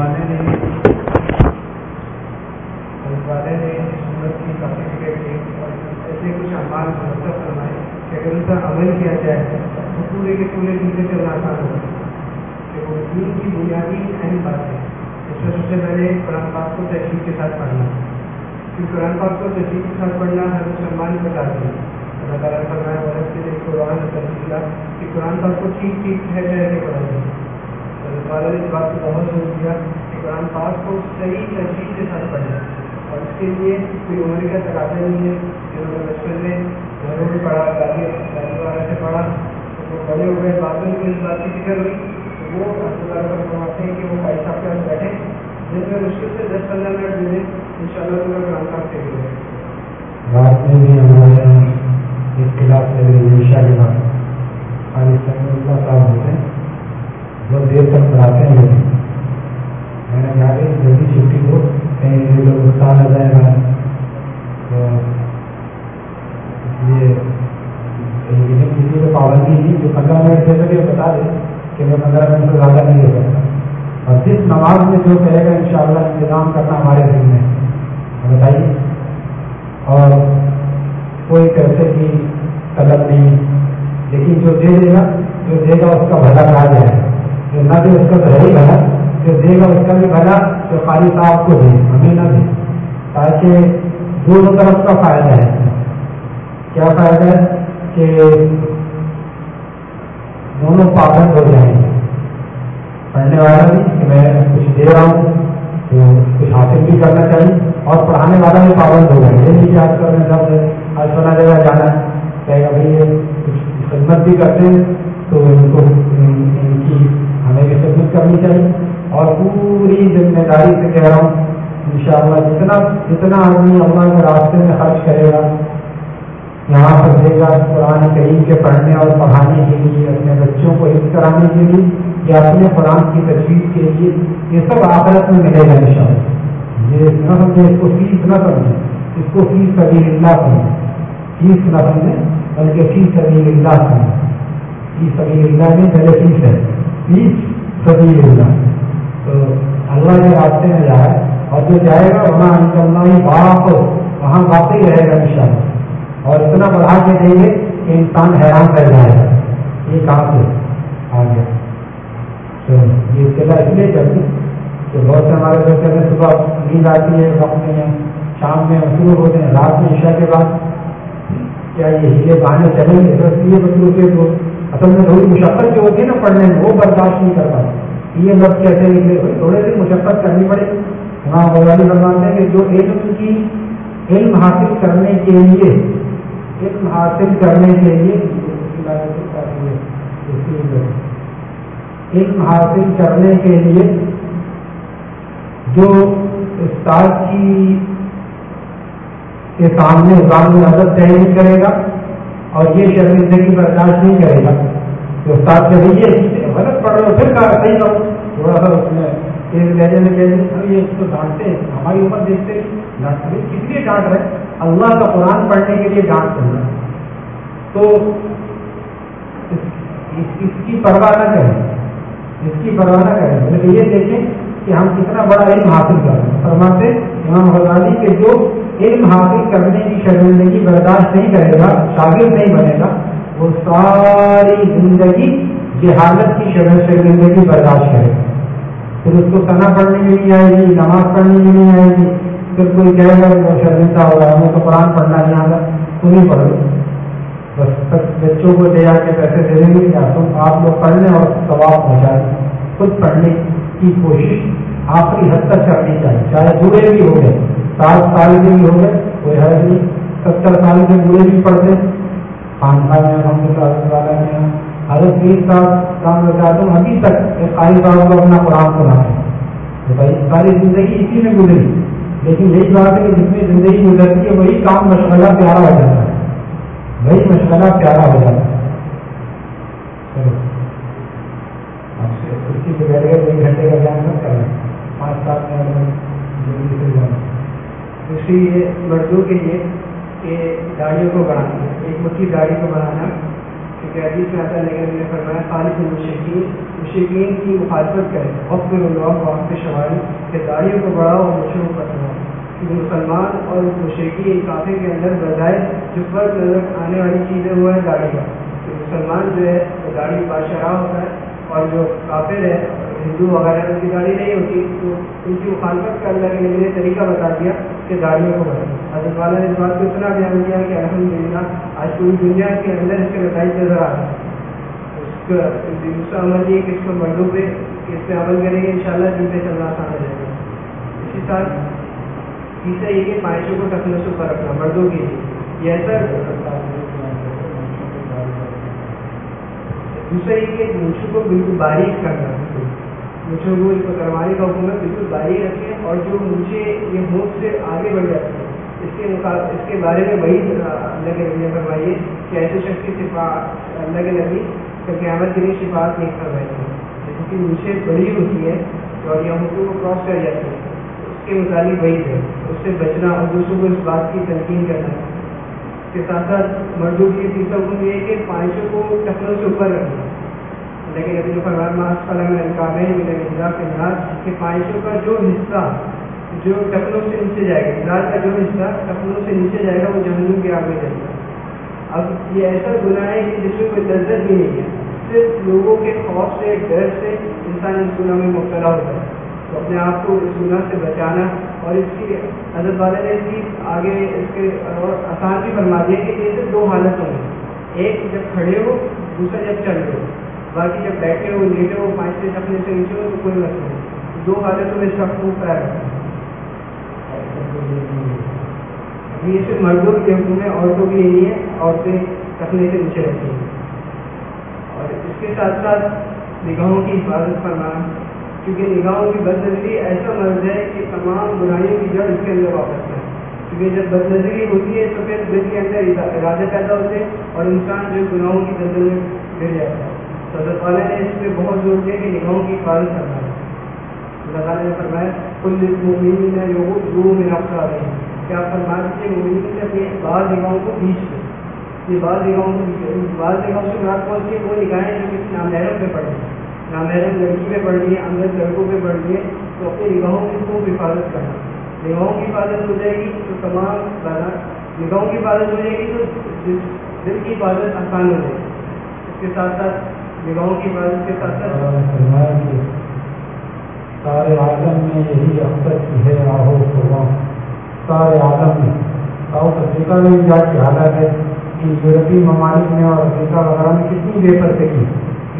والے نے والے نے سورت کی سرٹیفکیٹ دی اور ایسے کچھ اعمال مرتب فرمائے کہ اگر ان پر عمل کیا جائے تو پورے کے پورے دن سے آسان ہو کہ وہ دین کی بنیادی اہم بات ہے۔ اس میں سب سے پہلے قرآن پاک کو تحریر کے ساتھ پڑھنا۔ کیونکہ قرآن پاک کو تحریر کے ساتھ پڑھنا ہر مسلمان بتا دیں اللہ تعالیٰ فرمایا غلط سے قرآن تفصیلہ کہ قرآن پاک کو ٹھیک ٹھیک ٹھہر ٹھہر کے پڑھا جائے۔ نے اس بات کو بہت زور دیا۔ کہ قرآن پاک کو صحیح ترجیح کے ساتھ پڑھنا۔ اور اس کے لیے کوئی عمر کا تقاضا نہیں ہے۔ جنہوں نے بچپن میں گھروں میں پڑھا دادی دادی والا سے پڑھا، تو وہ بڑے ہو گئے بعد میں اس بات کی فکر ہوئی۔ تو وہ اللہ پر فرماتے ہیں کہ وہ بھائی صاحب کے پاس بیٹھے۔ جن میں مشکل سے دس پندرہ منٹ دے دیں ان شاء اللہ تمہیں قرآن پاک سے ملے رات میں بھی ہمارے یہاں اختلاف سے عشا کے بعد خالی صاحب ہوتے ہیں۔ بہت دیر تک پڑھاتے ہیں لوگ میں نے کہا کہ جلدی چھٹی ہو کہیں یہ لوگ غصہ آ جائے گا۔ تو اس لیے کسی کو پابندی نہیں جو پندرہ منٹ دے سکے بتا دیں کہ میں پندرہ منٹ سے زیادہ نہیں دے سکتا۔ اور جس نماز میں جو کہے گا، انشاءاللہ انتظام کرنا ہمارے دل میں بتائیے۔ اور کوئی پیسے کی طلب نہیں۔ لیکن جو دے دے گا، جو دے گا، اس کا بھلا کہا جائے۔ گا جو نہ دے، اس کا تو ہے ہی بھلا۔ جو دے گا، اس کا بھی بھلا۔ جو خالی صاحب کو دے، ہمیں نہ دے۔ تاکہ دونوں طرف کا فائدہ ہے۔ کیا فائدہ ہے؟ کہ دونوں پابند ہو جائیں۔ گے پڑھنے والا بھی، کہ میں کچھ دے رہا ہوں، تو کچھ حاصل بھی کرنا چاہیے۔ اور پڑھانے والا بھی پابند ہو جائے۔ یہ آج کل میں سب آج سنا جگہ جانا ہے بھائی یہ کچھ خدمت بھی کرتے ہیں، تو ان کو ان کی بھی خدمت اور پوری ذمہ داری سے کہہ رہا ہوں ان شاء اللہ جتنا جتنا آدمی اللہ کے راستے میں خرچ کرے گا، یہاں پر دے گا قرآن کریم کے پڑھنے اور پڑھانے کے لیے، اپنے بچوں کو حفظ کرانے کے لیے، یا اپنے قرآن کی تجویز کے لیے، یہ سب آخرت میں ملے گا ان شاء اللہ یہ نہ سمجھے، اس کو فیس نہ سمجھیں اس کو فیس سبھی اللہ سمجھیں فیس نہ سمجھیں بلکہ فیس سبھی اللہ سمجھیں فیس سبھی اللہ میں پہلے فیس ہے۔ فیس سبھی اللہ تو اللہ کے راستے میں جائے۔ اور جو جائے گا وہاں انشاء باپ وہاں باقی رہے گا ان شاء اللہ اور اتنا بڑھا کے دیں گے کہ انسان حیران کر جائے گا۔ یہ کہاں سے؟ آ گیا تو یہ اطلاع اس لیے چلتی کہ بہت سے ہمارے بچے میں صبح نیند آتی ہے، وقت میں شام میں مصروف ہوتے ہیں، رات میں عشاء کے بعد۔ کیا یہ ہیلے بہانے چلیں گے؟ بس یہ مصروف ہے تو اصل میں تھوڑی مشقت جو ہوتی ہے نا پڑھنے میں، وہ برداشت نہیں کر یہ لفظ کیسے نکلے؟ تھوڑے سی مشقت کرنی پڑے۔ وہاں غزالی فرماتے ہیں کہ جو علم کی علم حاصل کرنے کے لیے، علم حاصل کرنے کے لیے، علم حاصل کرنے کے لیے جو استاد کی کے سامنے قانون عدد طے کرے گا اور یہ شرمندگی برداشت نہیں کرے گا، تو استاد سے یہ غلط پڑھ رہے ہو پھر کہا، صحیح کرو تھوڑا سا اس میں ایک لہجے میں کہہ دیں یہ اس کو ڈانٹتے ہماری عمر دیکھتے کس لیے ڈانٹ رہے اللہ کا قرآن پڑھنے کے لیے ڈانٹ چل رہا ہے۔ تو اس کی پرواہ نہ کریں، اس کی پرواہ نہ کریں۔ بلکہ یہ دیکھیں کہ ہم کتنا بڑا علم حاصل کر رہے ہیں۔ فرماتے امام غزالی کے جو علم حاصل کرنے کی شرمندگی برداشت نہیں کرے گا، شاگرد نہیں بنے گا، وہ ساری زندگی جہالت کی شرمندگی برداشت کرے گا۔ پھر اس کو سنا پڑھنے میں نہیں آئے گی، نماز پڑھنے میں نہیں آئے گی، پھر کوئی کہے گا، وہ شرمندہ ہو رہا ہے ہمیں تو قرآن پڑھنا نہیں آتا تم ہی پڑھ لو بس بچوں کو دے جا کے پیسے دے دیں گے آپ لوگ پڑھ لیں اور ثواب پہنچائیں۔ خود پڑھنے کی کوشش آخری حد تک کرنی چاہیے۔ چاہے بوڑھے بھی ہو گئے سات سال کے بھی ہو گئے کوئی حرض نہیں۔ ستر سال کے بوڑھے بھی پڑھتے خاندان میں ہم والا میں حضرت پیر صاحب کام بتاتا ابھی تک ایک قاری صاحب کو اپنا قرآن سنا ہے تو بھائی ساری زندگی اسی میں گزری۔ لیکن یہی بات ہے کہ جس میں زندگی گزرتی ہے، وہی کام مشغلہ پیارا ہو جاتا ہے۔ وہی مشغلہ پیارا ہو جاتا ہے۔ چلو کرسی پہ بیٹھ گئے ایک گھنٹے کا بیان کر رہے ہیں پانچ سات منٹ جلدی سے جانا دوسری یہ مردوں کے لیے کہ داڑھیوں کو بڑھانا۔ ایک مٹھی داڑھی کو بڑھانا۔ کیونکہ حدیث میں آتا ہے لیکن نے فرمایا، خالص مشقین مشقین کی مخالفت کرے وقت میں اللہ وقت شواری کہ داڑیوں کو بڑھاؤ اور مشہور پر کیونکہ مسلمان اور مشرقی کافی کے اندر بجائے جو فرق نظر آنے والی چیزیں وہ ہے داڑھی کا۔ کہ مسلمان جو ہے وہ داڑھی بادشاہ ہوتا ہے۔ اور جو کافر ہے ہندو وغیرہ ان کی داڑھی نہیں ہوتی، تو ان کی مخالفت کا اللہ کے لیے طریقہ بتا دیا کہ داڑھیوں کو بڑھے حضرت والا نے اس بات کو اتنا بیان کیا کہ الحمد للہ آج پوری دنیا کے اندر اس کے نتائج نظر آ رہے ہیں۔ اس کا دوسرا عمل یہ کہ اس کو مردوں پہ اس پہ عمل کریں گے ان شاء اللہ دن جی پہ چلنا آسان ہو جائے گا۔ اسی ساتھ تیسرا یہ کہ پائشوں کو ٹکنے سے اوپر رکھنا مردوں کے لیے۔ یہ ایسا دوسرا یہ کہ مچھو کو بالکل باریک کرنا مچھو کو اس کو کروانے کا حکم ہے، بالکل باریک رکھیں اور جو مجھے یہ ہوٹ سے آگے بڑھ جاتی ہے، اس کے اس کے بارے میں وہی اللہ کے نبی فرمائیے کہ ایسے شخص کی صفا اللہ کے نبی کہ قیامت کے لیے شفاعت نہیں کروائی جیسے کہ مجھے بڑی ہوتی ہے اور یہ حقوق کو کراس کر جاتی ہے، اس کے متعلق وہی ہے۔ اس سے بچنا اور دوسروں کو اس بات کی تنقین کرنا۔ کے ساتھ ساتھ مردوں کی تیسرا حکم یہ ہے کہ پانچوں کو ٹکروں سے اوپر رکھنا لیکن ابھی جو فرمان میں کامل ملے گا کے ناز کہ پانچوں کا جو حصہ جو ٹکلوں سے نیچے جائے گا مزاج کا جو حصہ ٹکلوں سے نیچے جائے گا وہ جہنم کے آگے جائے گا اب یہ ایسا گناہ ہے کہ جس میں کوئی لذت بھی نہیں ہے صرف لوگوں کے خوف سے ڈر سے انسان اس گناہ میں مبتلا ہوتا ہے اپنے آپ کو اس گناہ سے بچانا اور اس کی حضرت والے نے اس کی آگے اس کے اور آسان بھی فرما دیا کہ یہ صرف دو حالتوں میں ایک جب کھڑے ہو، دوسرا جب چل رہے ہو۔ باقی جب بیٹھے ہو لیٹے ہو، پانچ سے اپنے سے نیچے ہو، تو کوئی مسئلہ نہیں۔ دو حالتوں میں سب کو پیر یہ صرف مردوں کے حکم ہے، عورتوں کی نہیں ہے، عورتیں رکھنے سے نیچے رہتی ہیں۔ اور اس کے ساتھ ساتھ نگاہوں کی حفاظت کرنا کیونکہ نگاہوں کی بد نظری ایسا مرض ہے کہ تمام برائیوں کی جڑ اس کے اندر واپس ہے۔ کیونکہ جب بد نظری ہوتی ہے تو پھر دل کے اندر ارادے پیدا ہوتے ہیں اور انسان جو گناہوں کی دلدل میں گر جاتا ہے۔ حضرت والے نے اس پہ بہت زور دیا کہ نگاہوں کی حفاظت کرنا ہے۔ اللہ تعالیٰ نے فرمایا کل مومنین نے لوگوں دو میں رفت آ رہے ہیں کہ آپ فرما دیتے مومنین سے اپنی بعض نگاہوں کو بیچ دیں یہ بعض نگاہوں کو بعض نگاہوں سے مراد پہنچ کے وہ نگاہیں جو کسی نامحرم پہ پڑ رہی لڑکی پہ پڑ رہی اندر لڑکوں پہ پڑ رہی تو اپنی نگاہوں کی خوب حفاظت کرنا۔ نگاہوں کی حفاظت ہو جائے گی تو تمام نگاہوں کی حفاظت ہو جائے گی تو دل کی حفاظت آسان ہو جائے گی۔ اس کے ساتھ ساتھ نگاہوں کی حفاظت کے ساتھ ساتھ سارے عالم میں یہی اختر ہے راہو قربان سارے عالم میں۔ ساؤتھ افریقہ میں بھی جا کے حالت ہے کہ یورپی ممالک میں اور افریقہ وغیرہ میں کتنی بے پرتگی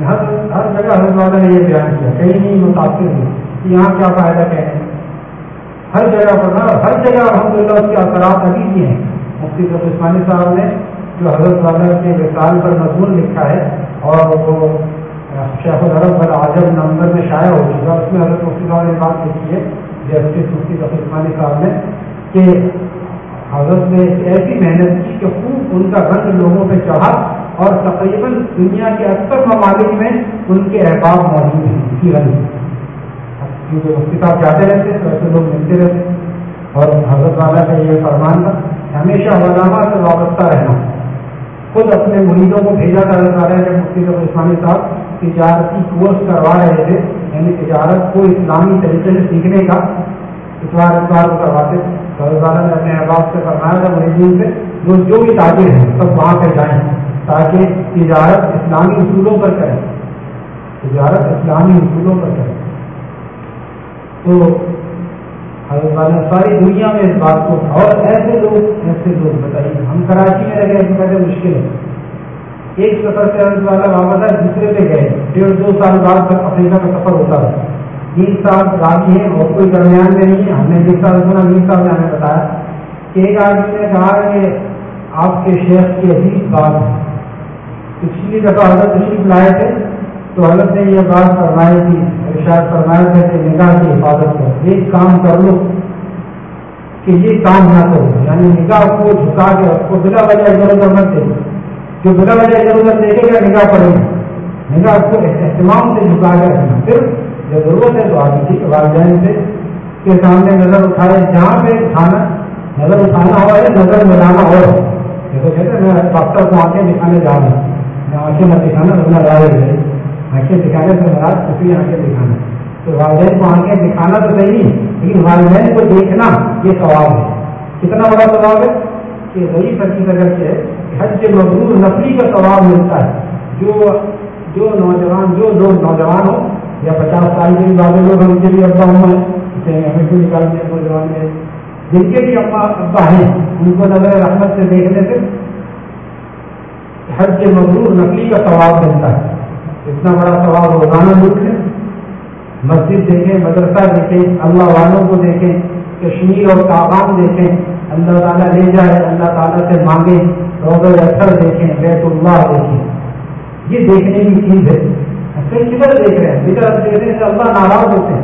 ہر ہر جگہ حضرت والا نے یہ بیان کیا، کہیں نہیں متاثر ہوئی کہ یہاں کیا فائدہ کہنے ہر جگہ پر ہر جگہ الحمد للہ اس کے اثرات ابھی بھی ہیں۔ مفتی عثمانی صاحب نے جو حضرت والا کے وصال پر مضمون لکھا ہے اور وہ شیخ الحرف العجب نمبر میں شائع ہو چکا، اس میں حضرت مفتی صاحب نے بات لکھی ہے جسٹس مفتی عثمانی صاحب نے، کہ حضرت نے ایسی محنت کی کہ خوب ان کا رنگ لوگوں پہ چڑھا اور تقریباً دنیا کے اکثر ممالک میں ان کے احباب موجود ہیں، اسی رنگ کیونکہ مفتی صاحب جاتے رہتے تو ایسے لوگ ملتے رہتے اور حضرت والا کا یہ فرمان تھا، ہمیشہ علامہ سے وابستہ رہنا۔ خود اپنے مریضوں کو بھیجا کر رہا ہے جب مفتی صاحب عثمانی صاحب تجارتی کورس کروا رہے تھے یعنی تجارت کو اسلامی طریقے سے سیکھنے کا اتوار اتوار کو کرواتے والا نے اپنے احباب سے فرمایا تھا مریضوں سے، جو جو بھی تاجر ہیں، سب وہاں پہ جائیں۔ تاکہ تجارت اسلامی اصولوں پر کریں تجارت اسلامی اصولوں پر کریں تو حضرت والا ساری دنیا میں اس بات کو اور ایسے لوگ ایسے لوگ بتائیے، ہم کراچی میں رہ گئے مشکل ہے ایک سفر سے والا واپس دوسرے پہ گئے۔ ڈیڑھ دو سال بعد تک افریقہ کا سفر ہوتا ہے تین سال راضی ہے اور کوئی درمیان میں نہیں ہے۔ ہم نے بیس سال سنا، بیس سال میں ہمیں بتایا کہ ایک آدمی نے کہا کہ آپ کے شیخ کی عزیز بات ہے۔ پچھلی دفعہ حضرت تشریف لائے تھے تو حضرت نے یہ بات فرمائی تھی، ارشاد فرمایا تھا کہ نگاہ کی حفاظت کرو، ایک کام کر لو کہ یہ کام نہ کرو یعنی نگاہ کو جھکا کے اس کو بلا وجہ ادھر ادھر مت دے، جو بلا وجہ ادھر ادھر دیکھے گا نگاہ پڑے گا نگاہ کو اہتمام سے جھکا کے رکھنا۔ پھر جب ضرورت ہے تو آگے ٹھیک والدین سے کے سامنے نظر اٹھائے، جہاں پہ اٹھانا نظر اٹھانا ہوا ہے نظر ملانا اور جیسے کہتے ہیں میں ڈاکٹر کو آنکھیں دکھانے جا رہا ہوں آنکھیں مت دکھانا اتنا رائے ہے آنکھیں دکھانے سے مراد کسی آنکھیں دکھانا۔ تو والدین کو آنکھیں دکھانا تو صحیح، لیکن والدین کو دیکھنا یہ ثواب ہے۔ کتنا بڑا ثواب ہے؟ کہ وہی سچی اگر سے حج کے مزدور نفری کا ثواب ملتا ہے۔ جو جو نوجوان، جو لوگ نوجوان ہو یا پچاس سال کے بھی بعد لوگ ان کے لیے ابا ہوں ہیں ہمیں بھی نکالتے ہیں نوجوان میں جن کے بھی ابا ابا ہیں، ان کو نظر رحمت سے دیکھنے سے حج مزدور نقلی کا ثواب ملتا ہے۔ اتنا بڑا ثواب روزانہ لوٹ مسجد دیکھیں، مدرسہ دیکھیں، اللہ والوں کو دیکھیں، کشمیر اور کابان دیکھیں۔ اللہ تعالیٰ لے جائے، اللہ تعالیٰ سے مانگے۔ روز اثر دیکھیں، بیت اللہ دیکھیں۔ یہ دیکھنے کی چیز ہے۔ کدھر دیکھ رہے ہیں، فکر دیکھنے سے اللہ ناراض ہوتے ہیں۔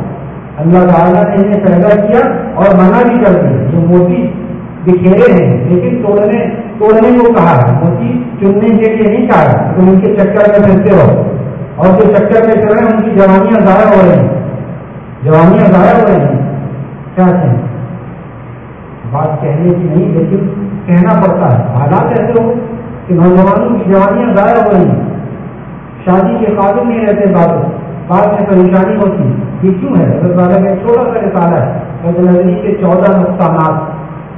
اللہ تعالیٰ نے انہیں پیدا کیا اور منع بھی کر دیا۔ جو موتی بکھیرے ہیں، لیکن توڑنے توڑنے کو کہا ہے موتی چننے کے لیے نہیں کہا ہے، تم ان کے چکر میں پھرتے رہو اور جو چکر میں چل رہے ہیں ان کی جوانیاں ضائع ہو رہی ہیں۔ جوانیاں ضائع ہو رہی ہیں۔ کیا کہیں؟ بات کہنے کی نہیں، لیکن کہنا پڑتا ہے۔ حالات ایسے ہو کہ نوجوانوں کی جوانیاں ضائع ہو رہی ہیں۔ شادی کے قابل نہیں رہتے بات بعد میں پریشانی ہوتی۔ یہ کیوں ہے؟ حضرت والا چھوٹا سا رسالہ ہے۔ کے چودہ نقصانات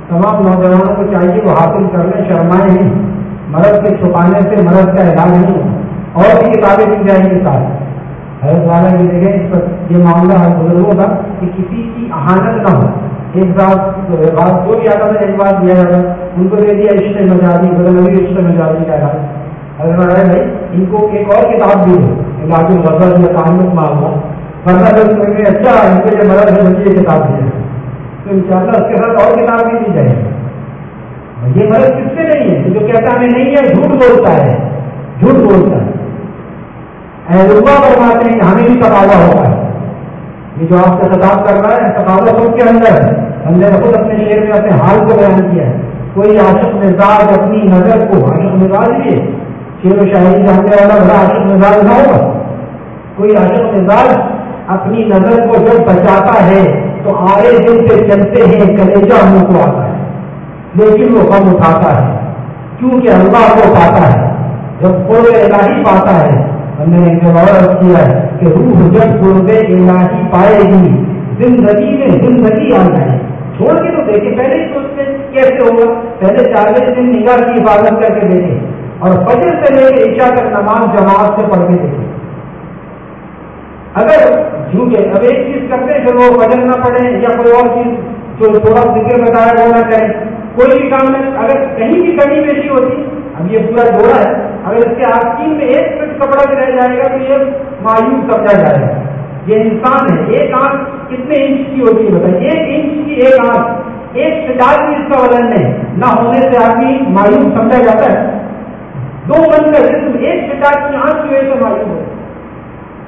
تمام نوجوانوں کو چاہیے وہ حاصل کرنے شرمائے نہیں۔ مرض کے چھپانے سے مرض کا علاج نہیں، اور بھی کتابیں دی جائیں گی ساتھ۔ حضرت والا کی جگہ اس پر یہ معاملہ ہے بزرگوں کا کہ کسی کی اہانت نہ ہو۔ ایک ساتھ بات جو بھی آتا تھا ایک بات دیا جاتا ان کو دے دیا عشق مجازی بدلوی عشق مجازی کا علاج۔ بھائی، ان کو ایک اور کتاب دی ہے علاج الغزل یا تعلق معاملہ ورنہ اچھا ان کے لیے مرض ہے مجھے یہ کتاب دی ہے۔ تو ان شاء اللہ اس کے ساتھ اور کتاب بھی دی جائے گی۔ یہ مرض کس سے نہیں ہے جو کہتا ہمیں نہیں ہے، جھوٹ بولتا ہے۔ جھوٹ بولتا ہے۔ ربا فرماتے ہیں ہمیں بھی تبادلہ ہوتا ہے۔ یہ جو آپ سے خطاب کر رہا ہے تبادلہ خود کے اندر ہم نے خود اپنے شعر میں اپنے حال کو بیان کیا ہے۔ کوئی عاشق مزاج اپنی نظر کو، عاشق مزاج بھی شیر و شاعری جاننے والا بڑا عاشق مزاج نہ ہوگا۔ کوئی عاشق مزاج اپنی نظر کو جب بچاتا ہے تو آئے دن سے چلتے ہیں کلیجا منہ کو آتا ہے۔ لیکن وہ غم اٹھاتا ہے۔ کیونکہ اللہ کو پاتا ہے۔ جب قرب الہی پاتا ہے، ہم نے ایک کیا ہے کہ روح جب قرب الہی پائے گی زندگی میں زندگی آ جائے۔ چھوڑ کے تو دیکھیں پہلے ہی سوچتے کیسے ہوگا؟ پہلے چالیس دن نگاہ کی حفاظت کر کے دیکھیں اور فجر سے لے کے عشاء تک نماز جماعت سے پڑھ کے دیکھیں اگر جھوٹے اب ایک چیز کرتے ہیں کہ وہ فجر نہ پڑھیں یا کوئی اور چیز جو تھوڑا ذکر بتایا وہ نہ کریں کوئی بھی کام میں اگر کہیں بھی کمی بیشی ہوتی، اب یہ پورا جوڑا ہے، اگر اس کے آستین میں ایک فٹ کپڑا بھی رہ جائے گا تو یہ مایوس سمجھا جائے گا۔ یہ انسان ہے، ایک آنکھ کتنے انچ کی ہوتی ہے بتائیے؟ ایک انچ کی ایک آنکھ، ایک شکار بھی اس کا وزن نہیں نہ ہونے سے آدمی مایوس سمجھا جاتا ہے۔ دو من کا جسم ایک شکار کی آنکھ کی وجہ سے معلوم ہو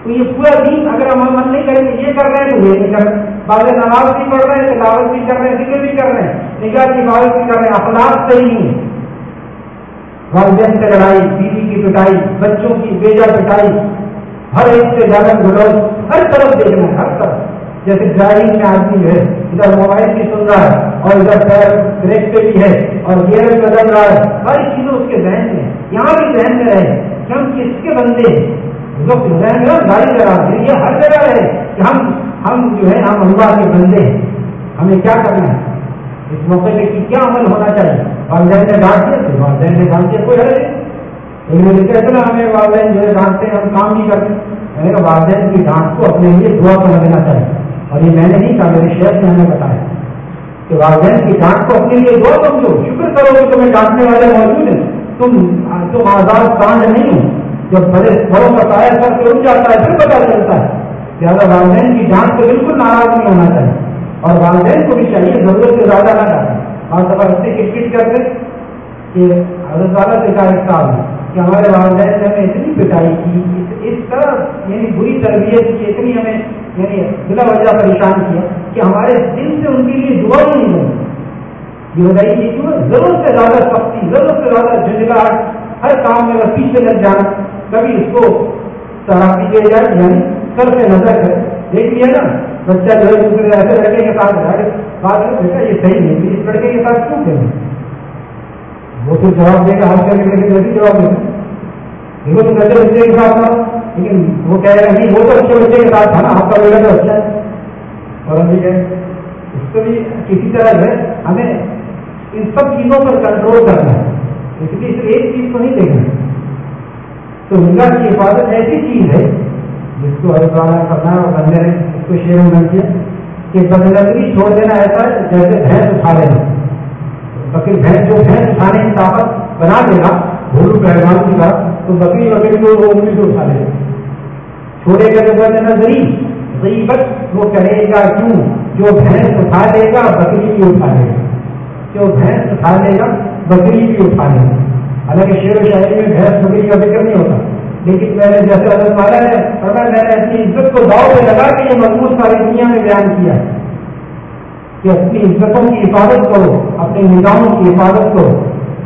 تو یہ پورا دن اگر ہم عمل نہیں کریں گے، یہ کر رہے ہیں تو یہ نہیں کر رہے۔ بعض نماز بھی پڑھ رہے ہیں، تلاوت بھی کر رہے ہیں، ذکر بھی کر رہے ہیں، نگاہ کی عبادت بھی کر رہے ہیں، اخلاق صحیح نہیں ہے والدین سے لڑائی، بیوی کی پٹائی، بچوں کی بیجا پٹائی، ہر ایک سے زیادہ گلوز ہر طرف دیکھنا ہے ہر طرف۔ جیسے ڈرائیونگ میں آدمی ہے، ادھر موبائل بھی سن رہا ہے اور ادھر پیر بریک پہ بھی ہے اور گیئر بھی بدل رہا ہے۔ ساری چیزیں اس کے ذہن میں یہاں بھی ذہن میں رہے کہ ہم کس کے بندے ہیں؟ ذہن میں گاڑی لگا دیں یہ ہر جگہ رہے۔ کہ ہم ہم جو ہے، ہم اللہ کے بندے ہیں۔ ہمیں کیا کرنا ہے؟ اس موقع پہ کیا عمل ہونا چاہیے؟ والدین نے ڈانٹ دیا تو والدین نے ڈانٹ دیا کوئی حل نہیں۔ کہتے ہمیں والدین جو ہے ڈانٹتے ہیں ہم کام نہیں کرتے۔ میں نے والدین کی ڈانٹ کو اپنے لیے دعا کر دینا چاہیے۔ اور یہ میں نے نہیں کہا، میرے شیخ نے ہمیں بتایا کہ والدین کی ڈانٹ کو اپنے لیے دعا سمجھو شکر کرو کہ تمہیں ڈانٹنے والے موجود ہیں۔ تم تم آزاد کانڈ نہیں ہو۔ جب بڑے بڑوں کا سایہ سر کے اٹھ جاتا ہے، پھر پتا چلتا ہے لہٰذا والدین کی ڈانٹ کو بالکل ناراض نہیں ہونا چاہیے۔ اور والدین کو بھی چاہیے ضرورت سے زیادہ نہ ڈالیں اور زبردستی کٹ کٹ کرتے کہ حضرت والا سے کا ایک کہ ہمارے والدین نے ہمیں اتنی پٹائی کی، اس طرح یعنی بری تربیت کی، اتنی ہمیں یعنی بلا وجہ پریشان کیا کہ ہمارے دل سے ان کے لیے دعا ہی نہیں بنی یہ بتائیے کہ ضرورت سے زیادہ سختی، ضرورت سے زیادہ جھنجھلاہٹ، ہر کام میں اگر پیچھے لگ جانا کبھی اس کو تراکی دے جائے یعنی سر سے نظر کر دیکھ لیا نا، بچہ جو ہے دوسرے ایسے لڑکے کے ساتھ بات بیٹا یہ صحیح نہیں اس لڑکے کے ساتھ کیوں کہ وہ تو جواب دے گا، ہر کرنے کے لیے جواب دے گا۔ دیکھو تم اچھے بچے کے ساتھ تھا، لیکن وہ کہہ رہے ہیں وہ تو اچھے بچے کے ساتھ تھا نا، آپ کا بیٹا تو اچھا ہے۔ اور ہم بھی کہیں اس کو بھی کسی طرح جو ہے، ہمیں ان سب چیزوں پر کنٹرول کرنا ہے۔ اس لیے صرف ایک چیز کو نہیں دیکھنا تو نگاہ کی حفاظت ایسی چیز ہے جس کو ہر اللہ کرنا اور بندے نے اس کو شیر میں کیا کہ بدنظری چھوڑ دینا ایسا ہے جیسے بھینس اٹھا لینا۔ بکری بھینس جو بھینس اٹھانے کی طاقت بنا دے گا، بھولو پہلوان کی بات، تو بکری بکری کو وہ انگلی سے اٹھا لے گا۔ چھوڑے گا تو بدنظری غیبت وہ کرے گا کیوں؟ جو بھینس اٹھا لے گا بکری بھی اٹھا لے گا۔ جو بھینس اٹھا لے گا بکری بھی اٹھا لے گا۔ حالانکہ شیر و شاعری میں بھینس بکری کا ذکر نہیں ہوتا۔ لیکن میں نے جیسے حضرت والا ہے اور میں نے اپنی عزت کو داؤ پہ لگا کے یہ مضبوط ساری دنیا میں بیان کیا ہے کہ اپنی عزتوں کی حفاظت کرو، اپنے نظاموں کی حفاظت کرو۔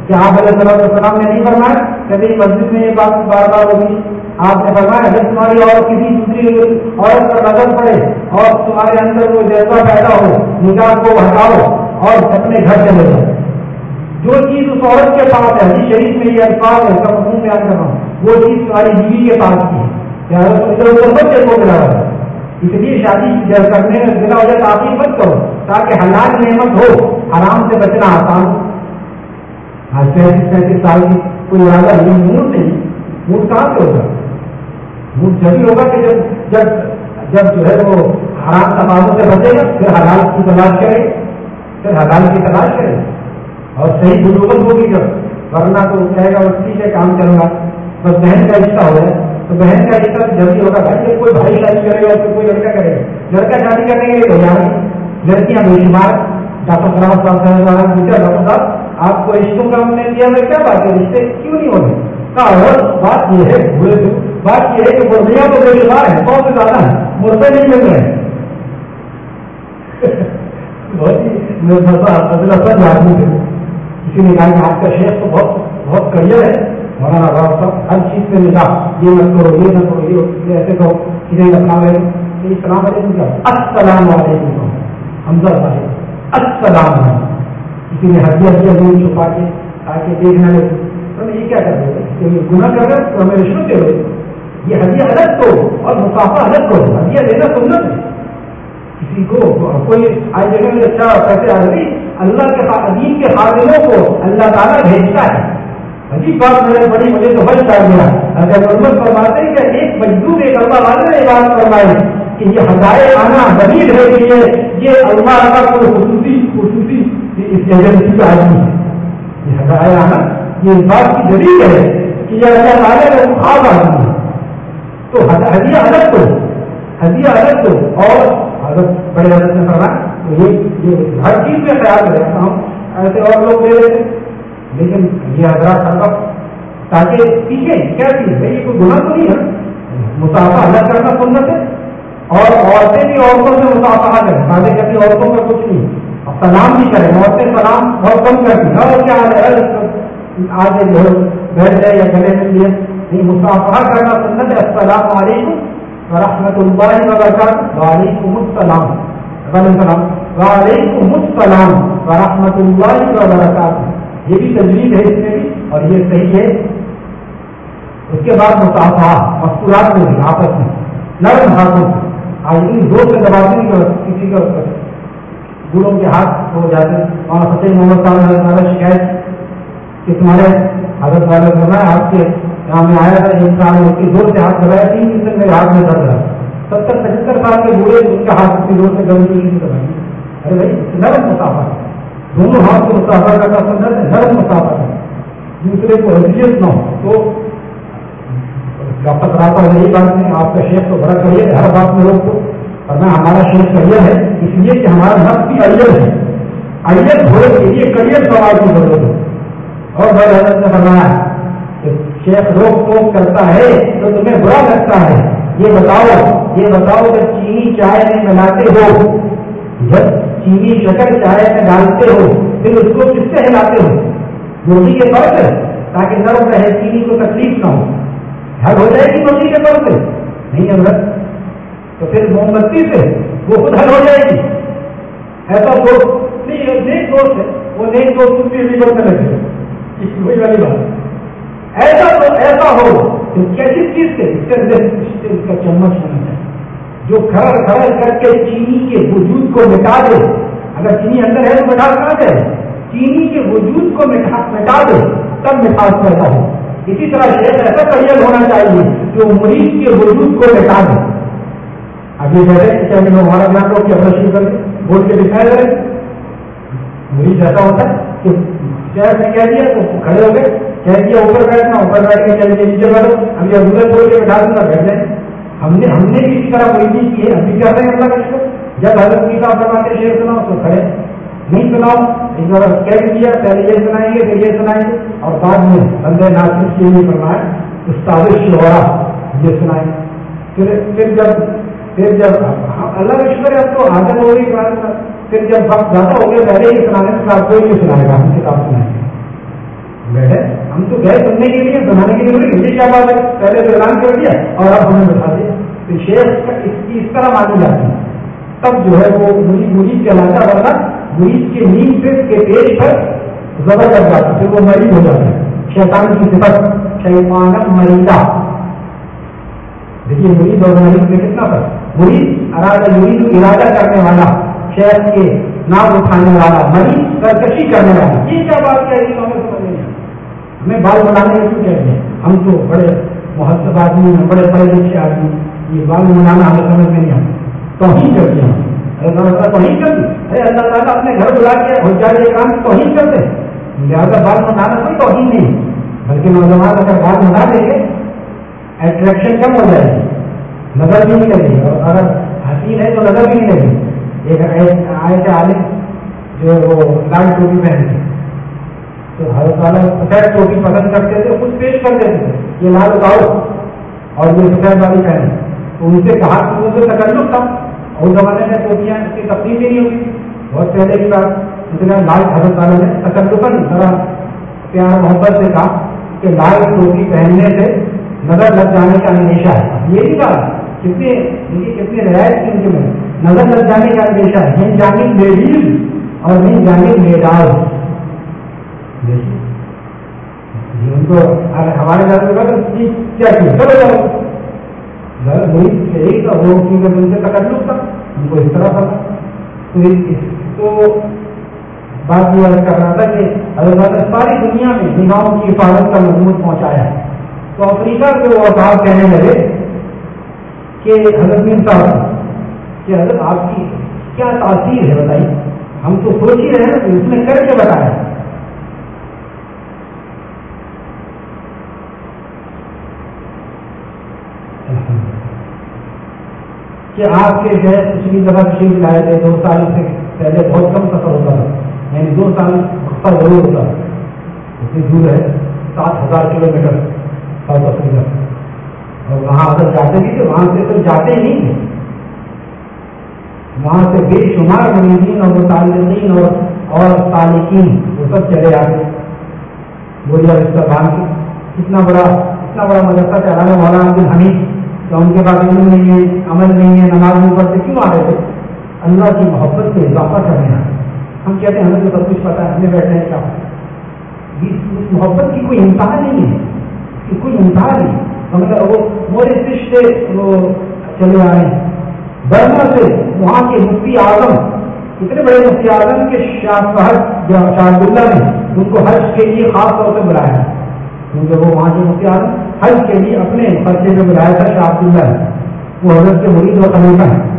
کہ آپ علیہ صلاح السلام نے نہیں فرمایا؟ کبھی مسجد میں یہ بات بار بار ہوگی۔ آپ نے فرمایا، اگر تمہاری اور کسی دوسری عورت پر نظر پڑے اور تمہارے اندر وہ جذبہ پیدا ہو، نگاہ کو ہٹاؤ اور اپنے گھر چلے جاؤ۔ جو چیز اس عورت کے پاس ہے شریف میں یہ الفاظ ہے مضمون بیان کر رہا ہوں وہ چیز تمہاری بیوی کے پاس کی ہے ادھر ادھر بچے کو ملا رہا ہے اس لیے شادی کرنے میں بلا وجہ تعقیب مت کرو، تاکہ حلال نعمت ہو، آرام سے بچنا آسان آج پینتیس پینتیس سال کی کوئی ارادہ نہیں موڈ نہیں موڈ کہاں سے ہوگا؟ موڈ جبھی ہوگا کہ جب جب جب جو ہے وہ حرام تمازوں سے بچے گا، پھر حلال کی تلاش کرے، پھر حلال کی تلاش کرے۔ اور صحیح بزرگت ہوگی جب۔ ورنہ تو کہے گا ٹھیک ہے کام کروں گا۔ بس بہن کا رشتہ ہو جائے تو بہن کا رشتہ جلدی ہوگا۔ بھائی کوئی بھائی شادی کرے گا کوئی لڑکا کرے گا۔ لڑکا شادی کرنے کے لیے تیار لڑکیاں بے شمار ڈاکٹر صاحب صاحب پوچھا ڈاکٹر صاحب، آپ کو رشتوں کا ہم نے دیا، میں کیا بات ہے؟ رشتے کیوں نہیں ہو رہے؟ کہا بات یہ ہے، بولے تو۔ بات یہ ہے کہ مرغیاں تو بے شمار ہیں سو سے زیادہ ہیں۔ مرغے نہیں مل رہے بہت ہی سب آدمی تھے اسی نے کہا کہ آپ کا شیخ تو بہت بہت کریئر ہے۔ مولانا راؤ صاحب، ہر چیز سے ملا یہ مت کرو، یہ نہ کرو، یہ ایسے کہو کہ السلام علیکم السلام علیکم کیا؟ السلام علیکم۔ حمزہ صاحب، السلام علیکم۔ کسی نے ہڈی ہڈی دور چھپا کے تاکہ دیکھنا لے تو یہ کیا کر رہے ہیں؟ گناہ کر رہے تو ہمیں رشوت دے رہے یہ ہڈیاں الگ کرو اور مسافہ الگ کرو ہڈیاں دینا سنت ہے۔ کسی کو کوئی آج جگہ میں اچھا پیسے آ رہی اللہ کے عظیم کے خادموں کو اللہ تعالیٰ بھیجتا ہے۔ عجیب بات میرے بڑی مجھے تو بچ کر گیا اگر محمد فرماتے ہیں کہ ایک مجدور ایک اللہ والے نے بات فرمائی کہ یہ ہدایے آنا دلیل ہے۔ کہ یہ اللہ کا کوئی خصوصی خصوصی اس ایجنسی کا آدمی ہے۔ یہ ہدایے آنا، یہ اس بات کی دلیل ہے کہ یہ اللہ تعالیٰ کا خاص آدمی ہے۔ تو ہدیہ الگ تو ہدیہ الگ تو اور حضرت بڑے حضرت نے فرمایا یہ ہر چیز میں خیال رکھتا ہوں، ایسے اور لوگ لے لیتے لیکن یہ حضرات سبق تاکہ سیکھیں کیا چیز ہے، یہ کوئی گناہ تو نہیں ہے؟ مسافہ الگ کرنا سنت ہے۔ اور عورتیں بھی عورتوں سے مسافہ کریں شادی کرتی عورتوں کا کچھ نہیں۔ اب سلام بھی کریں، عورتیں سلام بہت کم کرتی ہیں۔ اور کیا حال ہے آگے جو ہے، بیٹھ جائے یا گلے میں لیے نہیں مسافہ کرنا سنت ہے۔ السلام علیکم ورحمۃ اللہ وبرکاتہ۔ وعلیکم السلام۔ السلام، وعلیکم السلام ورحمۃ اللہ وبرکاتہ۔ یہ بھی تجویز ہے اس میں بھی اور یہ صحیح ہے۔ اس کے بعد مسافہ مستورات میں بھی، آپس میں۔ نرم ہاتھوں سے۔ آج ان دو سے دباتی نہیں کسی کا گروں کے ہاتھ ہو جاتے اور فتح محمد صاحب شکایت کہ تمہارے حضرت والے فرمایا، آپ کے یہاں میں آیا تھا، انسان نے اس کی دو سے ہاتھ دبایا تین دن سے میرے ہاتھ میں درد رہا۔ ستر پچہتر سال کے بوڑھے ان کا ہاتھ اپنی زور سے گرم نہیں کرائیں ارے بھائی نرم مسافر دونوں ہاتھ کو مسافر کا سمجھا ہے، نرم مسافر ہے۔ دوسرے کو حیثیت نہ ہو تو ڈاکٹر کراتا ہے، یہی بات نہیں، آپ کا شیخ تو بڑا کریے ہر بات میں لوگ کو ورنہ ہمارا شیخ کریئر ہے، اس لیے کہ ہمارا نفس بھی ائر ہے۔ ائر ہونے کے لیے کریئر سوال کی ضرورت ہے۔ اور بڑے حضرت نے بنایا کہ شیخ روک ٹوک کرتا ہے تو تمہیں برا لگتا ہے۔ یہ بتاؤ یہ بتاؤ جب چینی چائے میں ملاتے ہو، جب چینی شکر چائے میں ڈالتے ہو، پھر اس کو کس سے ہلاتے ہو؟ مرغی کے طور پہ تاکہ نرم رہے، چینی کو تکلیف نہ ہو۔ حل ہو جائے گی مرغی کے طور پہ نہیں ہے تو پھر موم بتی سے وہ خود حل ہو جائے گی۔ ایسا دوست، نہیں نیک دوست ہے۔ وہ نیک دوست اس بھی کرنے لگے۔ وہی والی بات۔ ایسا تو ایسا ہو کیسی چیز سے اس کے اندر اس کا چمچ ہونا چاہیے جو کھڑ کھڑ کر کے چینی کے وجود کو مٹا دے، اگر چینی اندر ہے تو مٹھاس کہاں جائے چینی کے وجود کو مٹا دے، تب مٹھاس پیدا ہو اسی طرح شیخ ایسا کریئر ہونا چاہیے کہ وہ مریض کے وجود کو مٹا دے۔ اب یہ کہتے ہیں کہ ہمارا دھیان لوگ کیا پرشن کر کے بول کے دکھایا جائے مریض ایسا ہوتا ہے کہ شہر نے کہہ دیا تو کھڑے ہو گئے۔ کہہ دیا اوپر بیٹھنا، اوپر بیٹھ کے چلیے نیچے بیٹھو اب یہ ادھر بول کے بٹھا دوں گا بیٹھ جائیں ہم نے ہم نے بھی اس طرح کوئی چیز کی ہے۔ ہم بھی کہتے ہیں اللہ کا جب حضرت کی صاحب فرماتے شیر سناؤ تو کھڑے۔ نہیں سناؤ، اس بار کہہ دیا، پہلے یہ سنائیں گے، پھر یہ سنائیں گے۔ اور بعد میں بندے ناصر کے لیے فرمائے، استاد شہرا یہ سنائیں۔ پھر پھر جب پھر جب اللہ کا شکر ہے، اب تو حاضر ہو رہی پھر جب وقت زیادہ ہو گیا، پہلے ہی سنانے کے بعد کوئی نہیں سنائے گا، ہم کتاب سنائیں۔ بیٹھے ہم تو گئے سننے کے لیے، بنانے کے لیے مجھے کیا بات ہے؟ پہلے تو اعلان کر دیا اور اب ہمیں بتا دیا. تو شیخ اس کی اس طرح مانی جاتی ہے. تب جو ہے وہ مریض مریض کہلاتا ورنہ مریض کے نیند کے پیش پر زبر لگ جاتا پھر وہ مریض ہو جاتا ہے. شیطان کی صفت شیطان مریضا دیکھیے، مریض اور مریض میں کتنا فرق؟ مریض ارادہ مریض ارادہ کرنے والا شہر کے نام اٹھانے والا، مریض سرکشی کرنے والا. یہ کیا بات کہہ رہی ہے ہمیں بال بنانے میں کیوں کہتے ہیں۔ ہم تو بڑے مہذب آدمی ہیں، بڑے پڑھے لکھے آدمی یہ بال بنانا ہمیں سمجھ میں نہیں آتا۔ توہین کر دیا۔ توہین کر دی۔ ارے اللہ تعالیٰ اپنے گھر بلا کے ہو جائے یہ کام توہین کرتے لہٰذا بال بنانا کوئی توہین نہیں بلکہ نوجوان اگر بال بنا دیں گے اٹریکشن کم ہو جائے گی۔ نظر بھی نہیں لگے گی۔ اور اگر حسین ہے تو نظر بھی نہیں لگے گی۔ ایک آئے تھے عالم جو وہ لال ٹوپی پہنتے تو ہر سال سفید ٹوپی پسند کرتے تھے کچھ پیش کر دیتے تھے۔ یہ لال اٹھاؤ اور یہ سفید والی پہنے تو ان سے کہا کہ ان سے تکلف تھا۔ اور زمانے میں ٹوپیاں اس کی تفریح بھی نہیں ہوتی۔ بہت پہلے کی بات۔ اس نے لال حضرت والے نے تکلفن ذرا پیار محبت سے کہا کہ لال ٹوپی پہننے سے نظر لگ جانے کا اندیشہ ہے۔ یہ بھی کہا کتنے کتنے رعایت کی ان کے میں نظر لگ جانے کا اندیشہ ہے۔ یعنی نہیں جانی لیڈیز اور یعنی نہیں جانی میڈاز ان کو ہمارے گھر میں کیا جاؤ گھر وہی تھا وہ کیونکہ ان سے تکلف تھا ان کو اس طرح تھا تو تو بات یہ کر رہا تھا کہ حضرت ساری دنیا میں نگاہوں کی حفاظت کا مضمون پہنچایا ہے تو افریقہ کے وہ صاحب کہنے لگے کہ حضرت میر صاحب کہ حضرت آپ کی کیا تاثیر ہے بتائیے ہم تو سوچ ہی رہے ہیں اس نے کر کے بتایا۔ کہ آپ کے جو ہے پچھلی دفعہ تشریف لائے تھے دو سال سے پہلے بہت کم سفر ہوتا تھا۔ یعنی دو سال سفر ضرور ہوتا۔ اتنی دور ہے۔ سات ہزار کلو میٹر ساؤتھ افریقہ۔ اور وہاں اگر جاتے بھی تھے وہاں سے تو جاتے ہی نہیں۔ تھے وہاں سے بے شمار مریضین اور متعلقین اور اور تالقین وہ سب چلے آتے۔ بولیا رشتہ بان کے کتنا بڑا اتنا بڑا مدرسہ چلانا مولانا عبد الحمید کہ ان کے پاس علم نہیں ہے، عمل نہیں ہے، نماز نہیں پڑھتے کیوں آ رہے تھے؟ اللہ کی محبت سے اضافہ کرنے آئے ہم کہتے ہیں ہمیں تو سب کچھ پتا ہے ہمیں بیٹھنے کیا؟ جی، اس محبت کی کوئی انتہا نہیں ہے۔ کوئی انتہا نہیں۔ مطلب وہ مورے سے وہ چلے آ رہے ہیں۔ برما سے وہاں کے مفتی اعظم، اتنے بڑے مفتی اعظم کے شاہ صاحب، شاہ اللہ نے ان کو حج کے لیے خاص طور سے بلایا۔ کیونکہ وہ وہاں کے مفتی اعظم حج کے لیے اپنے خرچے میں بلایا تھا شاہ عبداللہ وہ حضرت کے مرید و خلیفہ ہے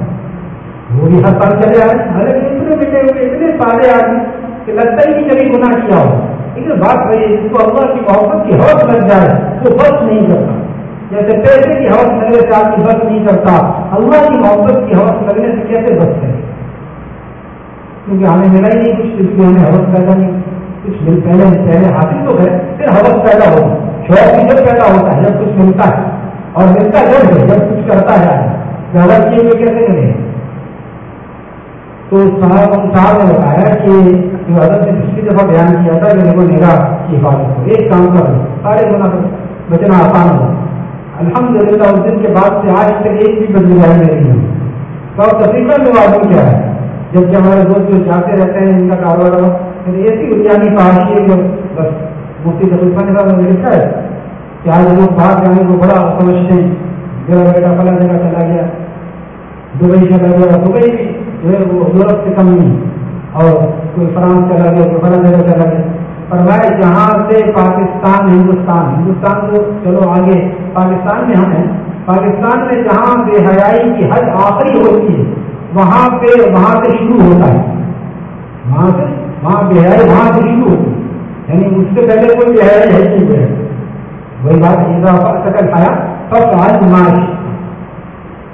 وہ بھی ہر سال چلے آئے۔ حضرت اتنے بیٹے ہوئے، اتنے سارے آدمی کہ لگتا ہی کہ کبھی گناہ کیا ہو۔ لیکن بات وہی ہے، جس کو اللہ کی محبت کی حوث لگ جائے، وہ بس نہیں کرتا۔ جیسے پیسے کی حوث لگنے سے آدمی بس نہیں کرتا، اللہ کی محبت کی حوث لگنے سے کیسے بس کرے؟ کیونکہ ہمیں ملا ہی نہیں کچھ، اس لیے ہمیں حوث پیدا نہیں۔ کچھ مل پہلے پہلے حاصل تو ہے پھر حوث پیدا ہوگا شوق بھی جب پیدا ہوتا ہے، جب کچھ ملتا ہے، اور ملتا جب ہے، جب کچھ کرتا ہے زیادہ کیے ہوئے کیسے کریں تو صاحب صاحب نے بتایا کہ جو حضرت نے پچھلی دفعہ بیان کیا تھا کہ دیکھو نگاہ کی حفاظت ہو ایک کام کر سارے گنا بچنا آسان ہو۔ الحمد للہ اس دن کے بعد سے آج تک ایک بھی بدلوائی نہیں ہوئی۔ تو اب تفریح میں آدمی کیا ہے؟ جبکہ ہمارے دوست جو جاتے رہتے ہیں، ان کا کاروبار یعنی ایسی بنیادی فہاشی ہے جو بس مفتی تفریفہ نے میں لکھا ہے کہ آج لوگ باہر جانے کو بڑا سمجھتے ہیں۔ میرا بیٹا فلاں جگہ چلا گیا، دبئی چلا گیا دبئی، جو ہے وہ یورپ سے کم نہیں۔ اور کوئی فرانس چلا گیا، کوئی فلاں جگہ چلا گیا۔ پر میں جہاں سے پاکستان، ہندوستان۔ ہندوستان تو چلو آگے۔ پاکستان میں ہم ہیں۔ پاکستان میں جہاں بے حیائی کی حد آخری ہوتی ہے، وہاں پہ، وہاں سے شروع ہوتا ہے۔ وہاں سے، وہاں بے حیائی، وہاں سے شروع ہوتی ہے۔ یعنی اس سے پہلے کوئی بے حیائی ہے نہیں۔ ہے وہی بات اضافہ شکل کھایا تب آج معاش۔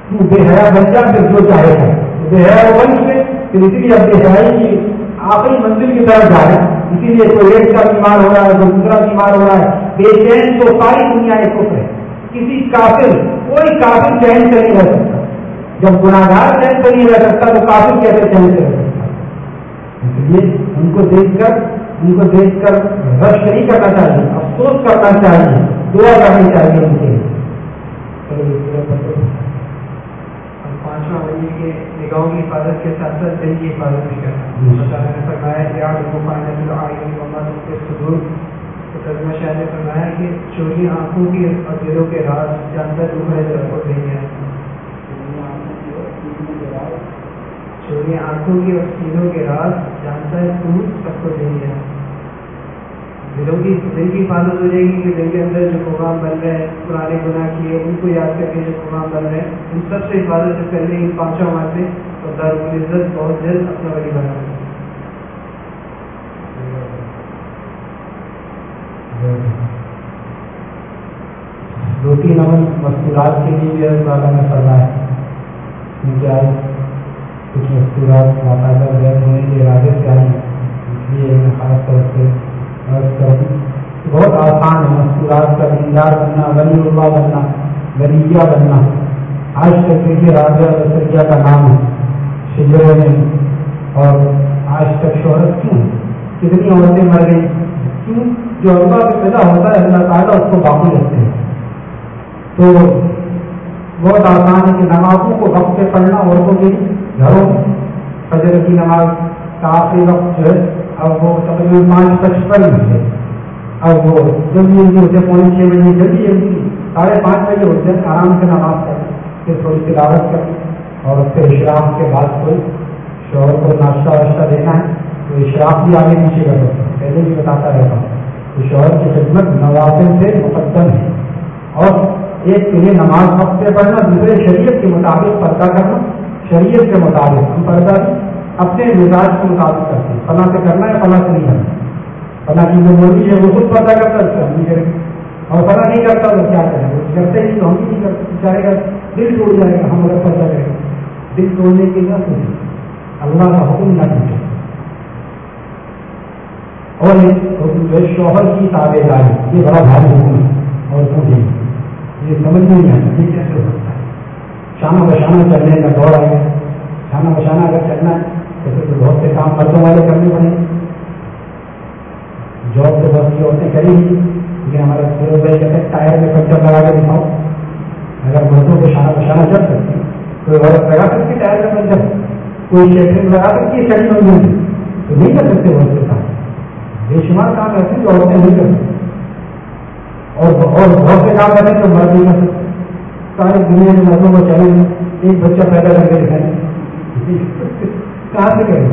تو بے حیا بن جا، پھر جو چاہے گا بے حیا بن چکے۔ پھر اسی لیے اب بے حیائی کی آخری منزل کی طرف جا رہے ہیں۔ اسی لیے کوئی ایک کا بیمار ہو رہا ہے، کوئی دوسرا بیمار ہو رہا ہے۔ بے چین تو ساری دنیا ایک ہے۔ کسی کافر، کوئی کافر چین سے نہیں رہ سکتا۔ جب گناگار چین سے نہیں رہ سکتا، تو کافر کیسے چین سے رہ سکتا؟ اس لیے ان کو دیکھ کر ان کو دیکھ کر رش نہیں کرنا چاہیے افسوس کرنا چاہیے دعا کرنی چاہیے ان کے پانچواں ولی کے نگاہوں کی حفاظت کے ساتھ ساتھ دل کی حفاظت بھی کرنا نے فرمایا کہ آٹھ کو پانی کے سدور ترجمہ شاید نے فرمایا کہ چوری آنکھوں کی اور دلوں کے راز جانتا نہیں ہے چوری آنکھوں کی اور سینوں کے راز جانتا ہے تو سب کو نہیں ہے۔ دلوں کی دل کی حفاظت ہو جائے گی کہ دل کے اندر جو پروگرام بن رہے ہیں پرانے گناہ کیے، ان کو یاد کر کے جو پروگرام بن رہے ہیں ان سب سے حفاظت کر لی ان پانچوں ماہ سے اور دارالعزت بہت جلد اپنا بڑی بنا ہے دو تین امن مستورات کے لیے بھی اللہ تعالیٰ نے فرما ہے۔ کیونکہ آج کچھ مستورات باقاعدہ غیر ہونے کے ارادے سے آئی اس لیے میں خاص طور سے عرض کروں بہت آسان ہے مستورات کا دیندار بننا، ولی اللہ بننا، ولیہ بننا۔ آج تک دیکھیے راجا بسریا کا نام ہے۔ شجرے میں اور آج تک شہرت کیوں؟ کتنی عورتیں مر گئی کیوں؟ جو اللہ سے پیدا ہوتا ہے، اللہ تعالیٰ اس کو باقی رکھتے ہیں۔ تو بہت آسان ہے کہ نمازوں کو وقت پہ پڑھنا عورتوں کے گھروں میں۔ فجر کی نماز کا آخری وقت جو ہے، اب وہ تقریباً پانچ، پچپن ہے۔ اب وہ جلدی جلدی ہوتے پونے چھ بجے، جلدی جلدی۔ ساڑھے پانچ بجے ہوتے ہیں، آرام سے نماز پڑھیں پھر تھوڑی تلاوت کریں اور پھر اشراف کے بعد کوئی شوہر کو ناشتہ واشتہ دینا ہے، تو اشراف بھی آگے پیچھے کر سکتے ہیں پہلے بھی بتاتا رہتا ہوں تو شوہر کی خدمت نوازن سے مقدم ہے۔ اور ایک کے لیے نماز وقت سے پڑھنا، دوسرے شریعت کے مطابق پردہ کرنا۔ شریعت کے مطابق ہم پردہ اپنے مزاج کے مطابق کرتے ہیں۔ فلاں سے کرنا ہے، فلاں سے نہیں کرنا۔ فلاں کی جو مرضی ہے، وہ خود پردہ کرتا ہے ہم نہیں کریں اور فلاں نہیں کرتا تو کیا کریں وہ کرتے ہی تو ہم نہیں کرتے گا۔ دل ٹوٹ جائے گا، ہم اگر پردہ کریں۔ دل توڑنے کی نہ سوچیں اللہ کا حکم نہ سوچیں اور شوہر کی تابے داری یہ بڑا بھاری حکم ہے۔ اور سمجھے یہ سمجھ نہیں آتا یہ کیسے ہو سکتا ہے۔ شانہ بشانہ چلنے کا دور آئے گا شانہ بشانہ اگر چلنا ہے تو پھر تو بہت سے کام مردوں والے کرنے پڑیں۔ جاب تو بس کی عورتیں کریں گی، لیکن ہمارا فیروز بھائی کہتے ہیں، ٹائر میں پنچر لگا کے دکھاؤ۔ اگر مردوں کو شانہ بشانہ چل سکتی کوئی عورت لگا سکتی ٹائر میں پنچر؟ کوئی شیٹرنگ لگا سکتی ہے چڑی تو نہیں کر سکتے بہت سے کام۔ بے شمار کام ایسے جو عورتیں نہیں کر سکتی۔ اور اور بہت سے کام کریں تو مرد نہیں کر ساری دنیا میں مردوں کو چلیں ایک بچہ پیدا کر کے دکھائیں کہاں سے کریں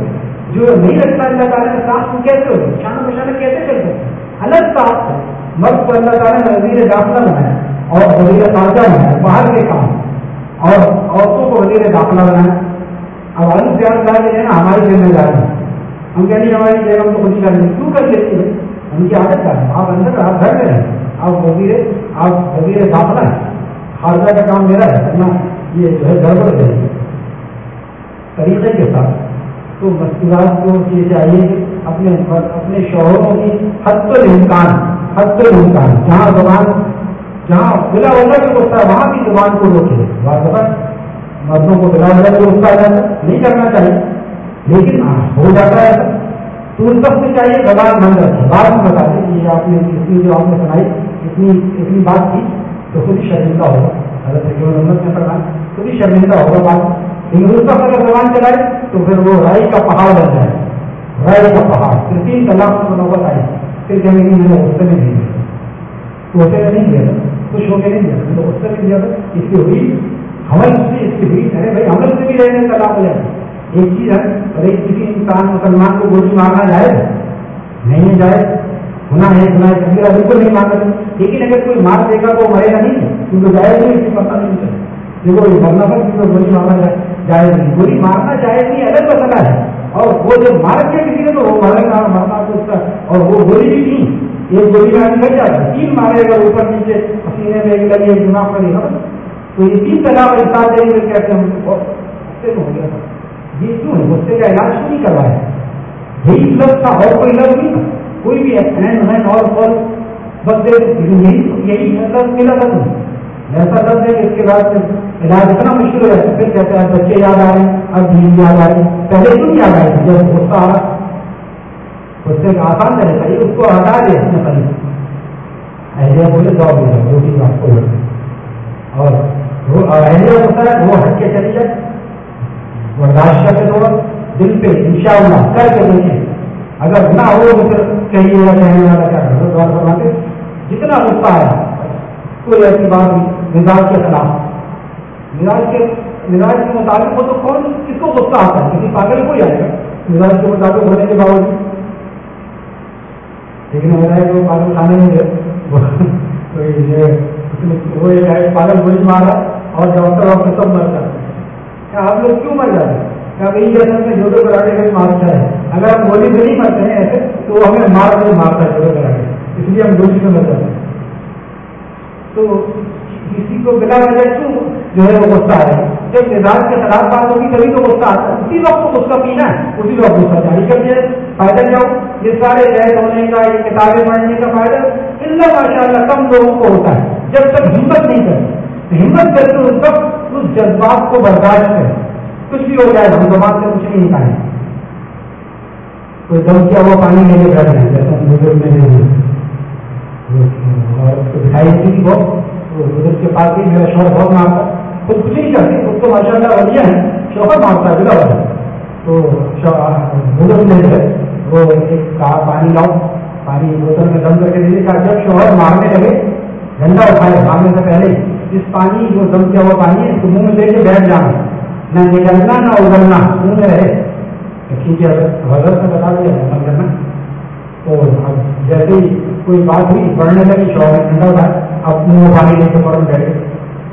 جو نہیں رکھتا اللہ تعالیٰ کا کام تو کیسے ہو شانہ بشانہ کیسے کر سکتے الگ کام مرد کو اللہ تعالیٰ نے وزیر داخلہ بنایا اور وزیر خارجہ بنایا، باہر کے کام۔ اور عورتوں کو وزیر داخلہ بنایا۔ اب الگ پیار کہا کہ نا ہماری ذمہ داری ہے۔ ہم کہہ نہیں ہماری بیگم تو خود ہی کر لیں کیوں کر لیتی ہے ان کی عادت کا ہے؟ آپ اندر، آپ گھر میں رہیں آپ وزیر آپ وزیر داخلہ ہیں خارجہ کا کام میرا ہے کرنا یہ جو ہے گڑبڑ ہے۔ طریقے کے ساتھ۔ تو مستورات کو یہ چاہیے اپنے اپنے شوہروں کی حد الامکان حد الامکان جہاں زبان جہاں بلا وجہ بھی ہوتا ہے وہاں بھی زبان کو روکے۔ واقع مردوں کو بلا وجہ بھی روکتا ہے۔ نہیں کرنا چاہیے۔ لیکن ہاں، ہو جاتا ہے۔ تو ان سب سے چاہیے زبان بند رکھے۔ بات میں بتا دیں کہ آپ نے جو آپ نے سنائی اتنی اتنی بات کی تو خود ہی شرمندہ ہوگا اگر تقریباً نمبر میں پڑھنا خود ہی شرمندہ ہوگا بات۔ لیکن اس وقت اگر زبان چلائے تو پھر وہ رائی کا پہاڑ بن جائے۔ رائی کا پہاڑ۔ پھر تین طلاق کو نوبت آئی۔ پھر کہیں گے میں نے غصے میں نہیں تو اسے نہیں دیا تھا۔ خوش ہو کے نہیں دیا تھا۔ تو اس سے دیا تھا۔ اس کی ہوئی حمل سے، اس کی ہوئی ارے بھائی، حمل سے بھی رہنے طلاق ہو جائے ایک چیز ہے ارے کسی انسان مسلمان کو گولی مارنا جائے نہیں جائے ہونا ہے، سنا ہے، کبھی بالکل نہیں مانتا لیکن اگر کوئی مار دے گا تو مرے گا نہیں کیونکہ جائے نہیں، اس کی پتہ نہیں چلے۔ دیکھو، یہ مرنا تھا کیونکہ گولی مارنا جائے نہیں۔ گولی مارنا جائے نہیں، الگ مسئلہ ہے۔ اور وہ جب مار کے کسی نے تو وہ مرے گا مرنا تو اس کا۔ اور وہ گولی بھی تھی ایک گولی میں آدمی لگ جاتا تین مارے گا اوپر نیچے، پسینے میں ایک لگے ایک دماغ پر تو یہ تین طرح کا انسان دیں گے، کہتے ہیں بہت ہو گیا تھا۔ یہ کیوں ہے؟ بچے کا علاج کیوں نہیں کروایا یہی لفظ تھا، اور کوئی لفظ نہیں تھا۔ کوئی بھی ایکسیڈنٹ ہے اور اور بس یہی یہی لفظ ملا مطلب ایسا لفظ ہے کہ اس کے بعد علاج اتنا مشکل ہو جاتا ہے۔ پھر کہتے ہیں بچے یاد آ رہے ہیں، اب دین یاد آ رہی پہلے کیوں یاد آئے تھے؟ جب غصہ آ رہا غصے کا آسان رہتا ہے اس کو ہٹا دے اپنے پری ایسے بولے جاؤ بولے روٹی آپ کو اور ایسے ہوتا ہے، وہ ہٹ کے چلی جائے۔ برداشت کرتے تو دل پہ انشاءاللہ کر کے دیکھیں۔ اگر نہ ہو تو پھر کہیں کہنے والا کیا کرو دوار فرما کے جتنا غصہ آیا کوئی ایسی بات نہیں، مزاج کے خلاف۔ مزاج کے مزاج کے مطابق ہو تو کون کس کو غصہ آتا ہے؟ کسی پاگل کو ہی آئے گا مزاج کے مطابق ہونے کے باوجود۔ لیکن ہو رہا ہے کہ وہ پاگل کھانے میں وہ پاگل گولی مارا اور جب تک وقت سب مر جاتا کہ آپ لوگ کیوں مر جاتے ہیں؟ کیا بھائی جیسا میں جو کراٹے کا مارتا ہے اگر ہم گولی سے نہیں مرتے ہیں ایسے، تو وہ ہمیں مار نہیں مارتا ہے جو کراٹے اس لیے ہم گولی میں مر جاتے ہیں۔ تو کسی کو بلا وجہ کیوں جو ہے وہ غصہ ہے جب مزاج کے خلاف بات ہوگی، تبھی تو غصہ آتا ہے۔ اسی وقت کو غصہ پینا ہے، اسی وقت غصہ جاری کر دیا فائدہ کیا یہ سارے قید ہونے کا، یہ کتابیں پڑھنے کا فائدہ۔ اللہ ماشاء اللہ کم لوگوں کو ہوتا ہے۔ جب تک ہمت نہیں کرتے ہمت کرتے اس وقت اس جذبات کو برداشت کریں کچھ بھی ہو جائے، ہم زبان سے کچھ نہیں کہیں کوئی دم کیا ہوا، پانی لے کے بیٹھ جائے جیسا بزرگ میں اور دکھائی تھی بہت بزرگ کے پاس ہی میرا شوہر بہت مارتا خود کچھ نہیں کرتے خود تو ماشاء اللہ وجہ ہے شوہر مارتا ہے بلا وجہ تو بزرگ نے جو ہے، وہ ایک کہا، پانی لاؤ۔ پانی بوتل میں دم کر کے دیجیے کہا جب شوہر مارنے لگے جھنڈا اٹھائے مارنے سے پہلے۔ اس پانی جو دم کیا ہوا پانی ہے تو منہ میں لے کے بیٹھ جانا۔ نہ نکلنا نہ اگلنا منہ رہے ٹھیک حضرت نے بتا دیا عمل کرنا تو جیسے ہی کوئی بات ہوئی پڑھنے لگی شوہر میں ٹھنڈا تھا اب منہ میں پانی لے کے پڑھ بیٹھے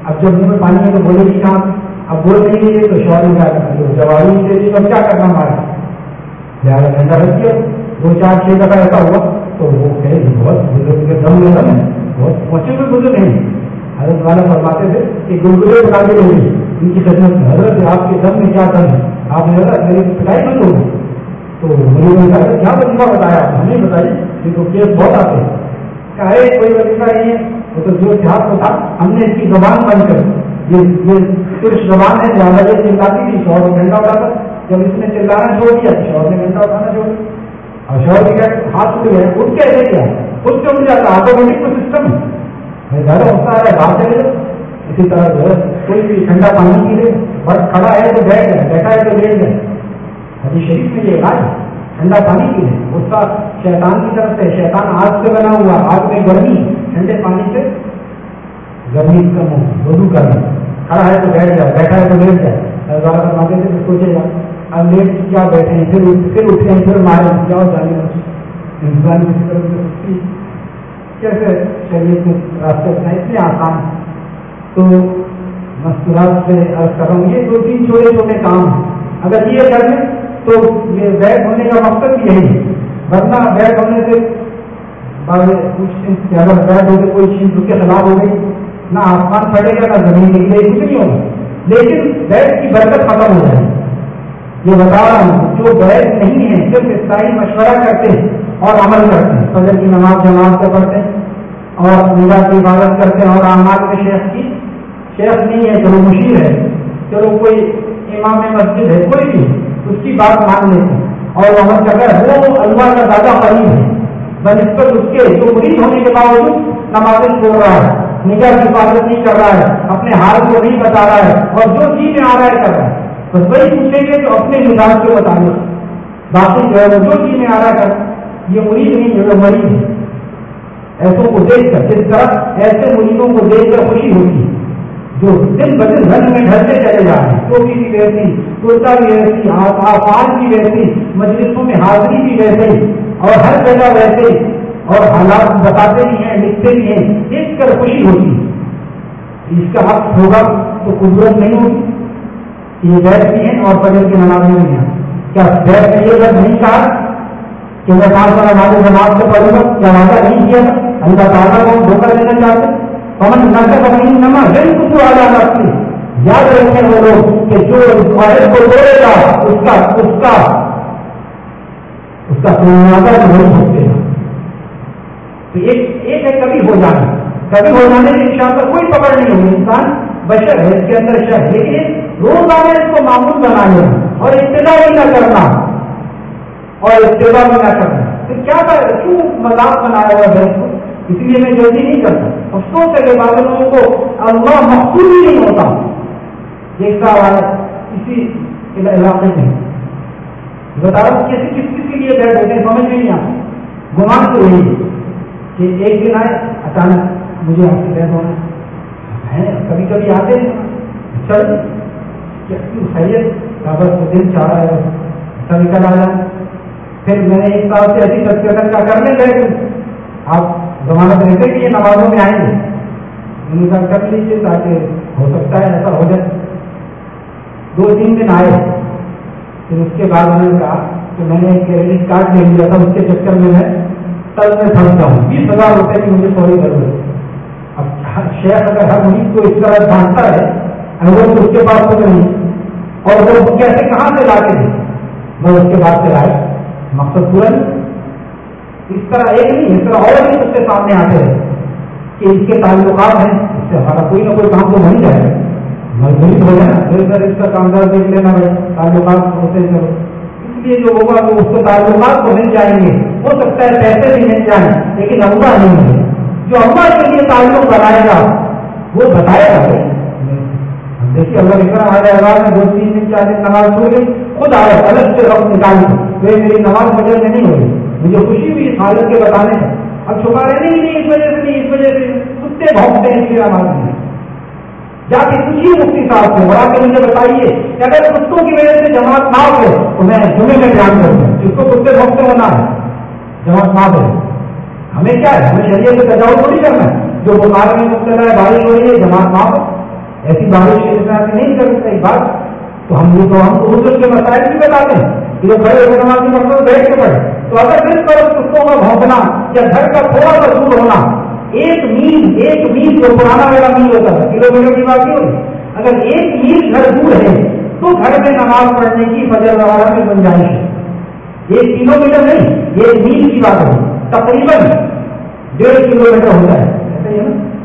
اب جب منہ میں پانی ہے تو بولے گی کہاں اب بول نہیں دیجیے تو شوہر میں کیا کرنا جوابی نہیں دے دی تو کیا کرنا ہمارا لہٰذا ٹھنڈا رکھ دیا دو چار چھ دفعہ ایسا ہوا تو وہ کہے بہت بزرگ کے دم میں دم ہے بہت پہنچے ہوئے بزرگ نہیں حضرت والا فرماتے تھے کہ گلگلے مقابلے ہوئی ان کی خدمت میں، حضرت آپ کے دم میں کیا دم ہے؟ آپ نے حضرت میری پٹائی بند ہوگی تو مجھے نے کہا، کیا وظیفہ بتایا؟ آپ ہمیں بتائیے، کیونکہ کیس بہت آتے ہیں۔ کہ کوئی وظیفہ نہیں ہے۔ وہ تو جو اتحاد کو تھا۔ ہم نے اس کی زبان بند کر یہ یہ صرف زبان ہے زیادہ یہ چلاتی تھی۔ شوہر میں گھنٹہ اٹھا کر جب اس نے چلانا چھوڑ دیا شوہر نے گھنٹہ اٹھانا چھوڑ دیا اور شوہر نے کیا ہاتھ اٹھ گیا اٹھ کے ایسے کیا؟ خود سے اٹھ جاتا آٹومیٹک کو سسٹم ہے۔ زیادہ ہوتا ہے باہر چلے اسی طرح جو ہے، کوئی بھی ٹھنڈا پانی پی لے، بس کھڑا ہے تو بیٹھ جائے، بیٹھا ہے تو لیٹ جائے۔ ابھی شریف میں یہ علاج ٹھنڈا پانی پی لے۔ اس کا شیطان کی طرف سے، شیطان آگ سے بنا ہوا، آگ میں گرمی، ٹھنڈے پانی سے گرمی کم ہو وضو کرنا کھڑا ہے تو بیٹھ جائے، بیٹھا ہے تو لیٹ جائے۔ دوبارہ مانگے سے سوچے گا، اب لیٹ کیا بیٹھے ہیں، پھر پھر اٹھے پھر مارے کیا ہو جانے انسان کی طرف سے کیسے شریعت میں راستے اپنا اتنے آسان تو مستورات سے عرض کر رہا ہوں، یہ دو تین چھوٹے چھوٹے کام ہیں۔ اگر یہ کر لیں تو یہ بیگ ہونے کا مقصد بھی یہی ہے۔ ورنہ بیگ ہونے سے کچھ اگر بیگ ہو کوئی چیز اس کے خلاف ہو گئی۔ نہ آسمان پھٹے گا، نہ زمین نکلے کچھ نہیں ہوگا۔ لیکن بیگ کی برکت ختم ہو جائے۔ یہ بتا رہا ہوں، جو بیگ نہیں ہے، صرف اسلائی مشورہ کرتے ہیں۔ اور عمل کرتے ہیں۔ فجر کی نماز جماعت سے پڑھتے ہیں۔ اور نگاہ کی عبادت کرتے ہیں اور اعمال میں شیخ کی۔ شیخ نہیں ہے چلو مشیر ہے چلو کوئی امام مسجد ہے، کوئی بھی اس کی بات مان لیتے ہیں۔ اور عمل کر ہے۔ وہ اللہ کا زیادہ قریب ہے۔ بنسبت اس کے جو مریض ہونے کے باوجود نمازیں چھوڑ رہا ہے نگاہ کی حفاظت نہیں کر رہا ہے، اپنے حال کو نہیں بتا رہا ہے اور جو چیز میں آ رہا ہے کر رہا ہے۔ بس وہی پوچھیں گے تو اپنے مزاج کے مطابق۔ باقی جو ہے وہ جو چیز میں آ رہا ہے۔ کر یہ مریض نہیں جو مریض ہے ایسوں کو دیکھ کر، جس طرح ایسے مریضوں کو دیکھ کر خوشی ہوتی ہے، جو دن بدن رنگ میں ڈھلتے چلے جا رہے ہیں۔ ٹوپی بھی ویسی، کرتا بھی ویسی آفان بھی ویسی، مجلسوں میں حاضری بھی ویسے اور ہر جگہ ویسے اور حالات بتاتے بھی ہیں، لکھتے بھی ہیں، دیکھ کر خوشی ہوتی ہے۔ اس کا حق ہوگا تو قدرت نہیں ہوگی۔ یہ بیٹھ بھی ہیں اور فجر کی نماز میں نہیں ہیں۔ کیا بیٹھ نے یہ لفظ نہیں کہا؟ کہ میں پانچ بار ہمارے جماعت سے پڑھوں گا کیا وعدہ نہیں کیا تھا؟ اللہ تعالیٰ کو دھوکہ دینا چاہتے پمن نقد اپنی نما دل کو آ جانا یاد رکھیں وہ لوگ کہ جو عورت کو توڑے گا، اس کا اس کا اس کا سنادا نہیں سکتے ہیں تو ایک ایک ہے کبھی ہو جانا۔ کبھی ہو جانے سے ان شاء کوئی پکڑ نہیں ہوگی۔ انسان بشر اچھا ہے اس کے اندر شر لیکن روزانہ اس کو معمول بنانا اور ابتدا بھی نہ کرنا۔ اور ابتدا بھی نہ کرنا۔ تو کیا کیوں مذاق بنایا ہوا ہے اس لیے میں جلدی نہیں کرتا۔ افسوس ہے کہ بعض لوگوں کو اللہ مقصود ہی نہیں ہوتا۔ دیکھتا ہوا ہے کسی علاقے میں۔ بتا رہا ہوں کسی کس کس کے لیے بیٹھ ہوتے ہیں؟ سمجھ میں نہیں آتا۔ گمان تو یہی ہے کہ ایک دن آئے، اچانک مجھے آپ سے بیٹھ ہونا ہے کبھی کبھی آتے ہیں۔ چل خیریت؟ بس دن چاہ رہا ہے۔ سب نکل آ جائے پھر میں نے ایک سال سے ایسی تصویر کا کرنے گئے آپ ضمانت رہتے کہ یہ نمازوں میں آئیں گے۔ ان کا کر لیجیے تاکہ ہو سکتا ہے ایسا ہو جائے۔ دو تین دن آئے۔ پھر اس کے بعد انہوں نے کہا کہ میں نے ایک کریڈٹ کارڈ لے لیا تھا، اس کے چکر میں میں کل میں پھنس جاؤں بیس ہزار روپے کی مجھے فوری ضرورت اب شیخ اگر ہر مریض کو اس طرح جانتا ہے وہ تو اس کے پاس کچھ نہیں۔ اور وہ کیسے کہاں سے لا کے دے؟ وہ اس کے بعد سے لائے مقصد پورا اس طرح ایک نہیں، اس طرح اور بھی اس کے سامنے آتے ہیں کہ اس کے تعلقات ہیں، اس سے ہمارا کوئی نہ کوئی کام تو بن جائے گا۔ مجبوری ہو جائے پھر سر اس کا کامدار دیکھ لینا ہے تعلقات ہوتے ہیں اس لیے جو ہوگا وہ اس کو تعلقات کو مل جائیں گے۔ ہو سکتا ہے پیسے بھی مل جائیں، لیکن اللہ نہیں ملے جو اللہ کے لیے تعلق بنائے گا، وہ بتائے گا دیکھیے اگر اتنا آ جائے میں دو تین دن چار دن نماز ہو گئی، خود آئے الگ سے وقت نکال تو میری نماز وجہ سے نہیں ہوئی۔ مجھے خوشی بھی اس حالت کے بتانے کا اب چھپا رہے نہیں، اس وجہ سے نہیں، اس وجہ سے کتے بھونکتے ہیں میرا آواز میں۔ جا کے پوچھیے مفتی صاحب سے، بڑا کے مجھے بتائیے کہ اگر کتوں کی وجہ سے جماعت نہ ہو تو میں جمعے میں بیان کروں۔ جس کو کتے بھونکتے ہونا ہے؟ جماعت نہ ہو ہمیں کیا ہے؟ ہمیں شریعت سے تجاوز تھوڑی کرنا ہے۔ جو بخار میں مبتلا ہے بارش ہو رہی ہے، جماعت نہ ہو ایسی بارش نہیں کر سکتے بات تو ہم تو ہم تو اس کے مسائل بھی بتاتے ہیں۔ کہ جو کھڑے ہوئے نماز مطلب بیٹھ کے پڑھے تو اگر جس طرح کتوں کا بھونکنا یا گھر کا تھوڑا سا دور ہونا، ایک میل ایک میل جو پرانا میرا میل ہوتا ہے، کلو میٹر کی بات نہیں ہوتی۔ اگر ایک میل گھر دور ہے، تو گھر میں نماز پڑھنے کی فجر وغیرہ کی گنجائش ہے۔ ایک کلو میٹر نہیں، ایک میل کی بات ہے۔ تقریباً ڈیڑھ کلو میٹر ہوتا ہے۔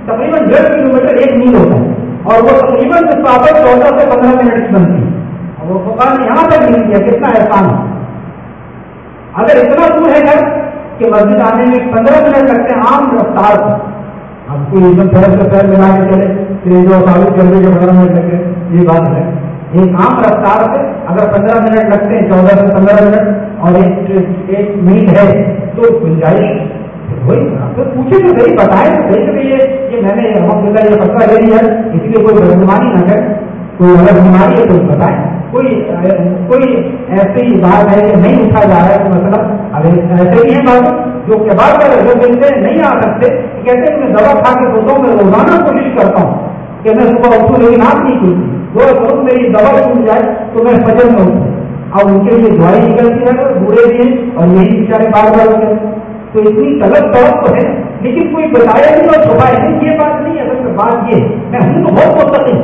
تقریباً ڈیڑھ کلو میٹر ایک میل ہوتا ہے۔ اور وہ تقریباً چودہ سے پندرہ منٹ کی بنتی اور وہ فکان یہاں تک مل گیا کتنا احسان۔ ہے اگر اتنا دور ہے گھر کہ مسجد آنے میں پندرہ منٹ لگتے ہیں، عام رفتار اب کوئی ایک پیر سے پیر ملا کے چلے، پھر جو ثابت کر کے پندرہ منٹ لگے، یہ بات ہے۔ ایک عام رفتار سے اگر پندرہ منٹ لگتے ہیں، چودہ سے پندرہ منٹ، اور ایک ایک منٹ ہے، تو گنجائش وہی پھر پوچھے تو صحیح بتائے تو صحیح کہ یہ میں نے الحمد للہ یہ فیصلہ لے لیا اس لیے کوئی بدگمانی نہ کرے۔ کوئی الگ بیماری ہے تو بتائیں کوئی کوئی ایسی بات ہے کہ نہیں اٹھا جا رہا ہے مطلب اب ایسے بھی ہیں بات جو کہ بات کر جو ملتے نہیں آ سکتے کہتے ہیں میں دوا کھا کے سوتا ہوں، میں روزانہ کوشش کرتا ہوں کہ میں صبح اٹھوں لیکن آپ نہیں کی۔ دو روز میری دوا چھوٹ جائے تو میں فجر میں اٹھوں۔ اب ان کے لیے دعائی نکلتی ہے بوڑھے بھی ہیں اور یہی بیچارے بار بار ہوتے ہیں۔ تو اتنی غلط طرف تو ہے، لیکن کوئی بتایا نہیں اور چھپائے نہیں یہ بات نہیں اصل بات یہ میں ہوں تو بہت مستقل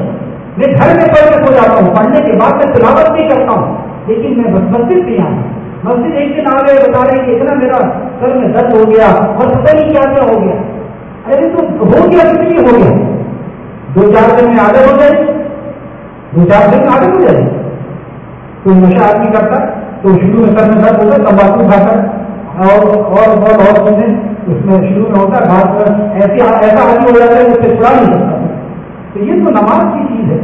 میں گھر میں پڑھ کے سو جاتا ہوں، پڑھنے کے بعد میں تلاوت بھی کرتا ہوں، لیکن میں مسجد بھی آؤں مسجد ایک دن آ گئے بتا رہے کہ اتنا میرا سر میں درد ہو گیا اور پتہ نہیں کیا کیا ہو گیا۔ ارے تو ہو گیا کچھ نہیں ہو گیا۔ دو چار دن میں آگے ہو جائے، دو چار دن میں آگے ہو جائے۔ کوئی نشہ آدمی کرتا، تو شروع میں سر میں درد ہوتا تمباکو کھاتا۔ اور اور بہت اور چیزیں اس میں شروع میں ہوتا ہے ایسی ایسا آدمی ہو جاتا ہے اس سے چھڑا نہیں سکتا تو یہ تو نماز کی چیز ہے۔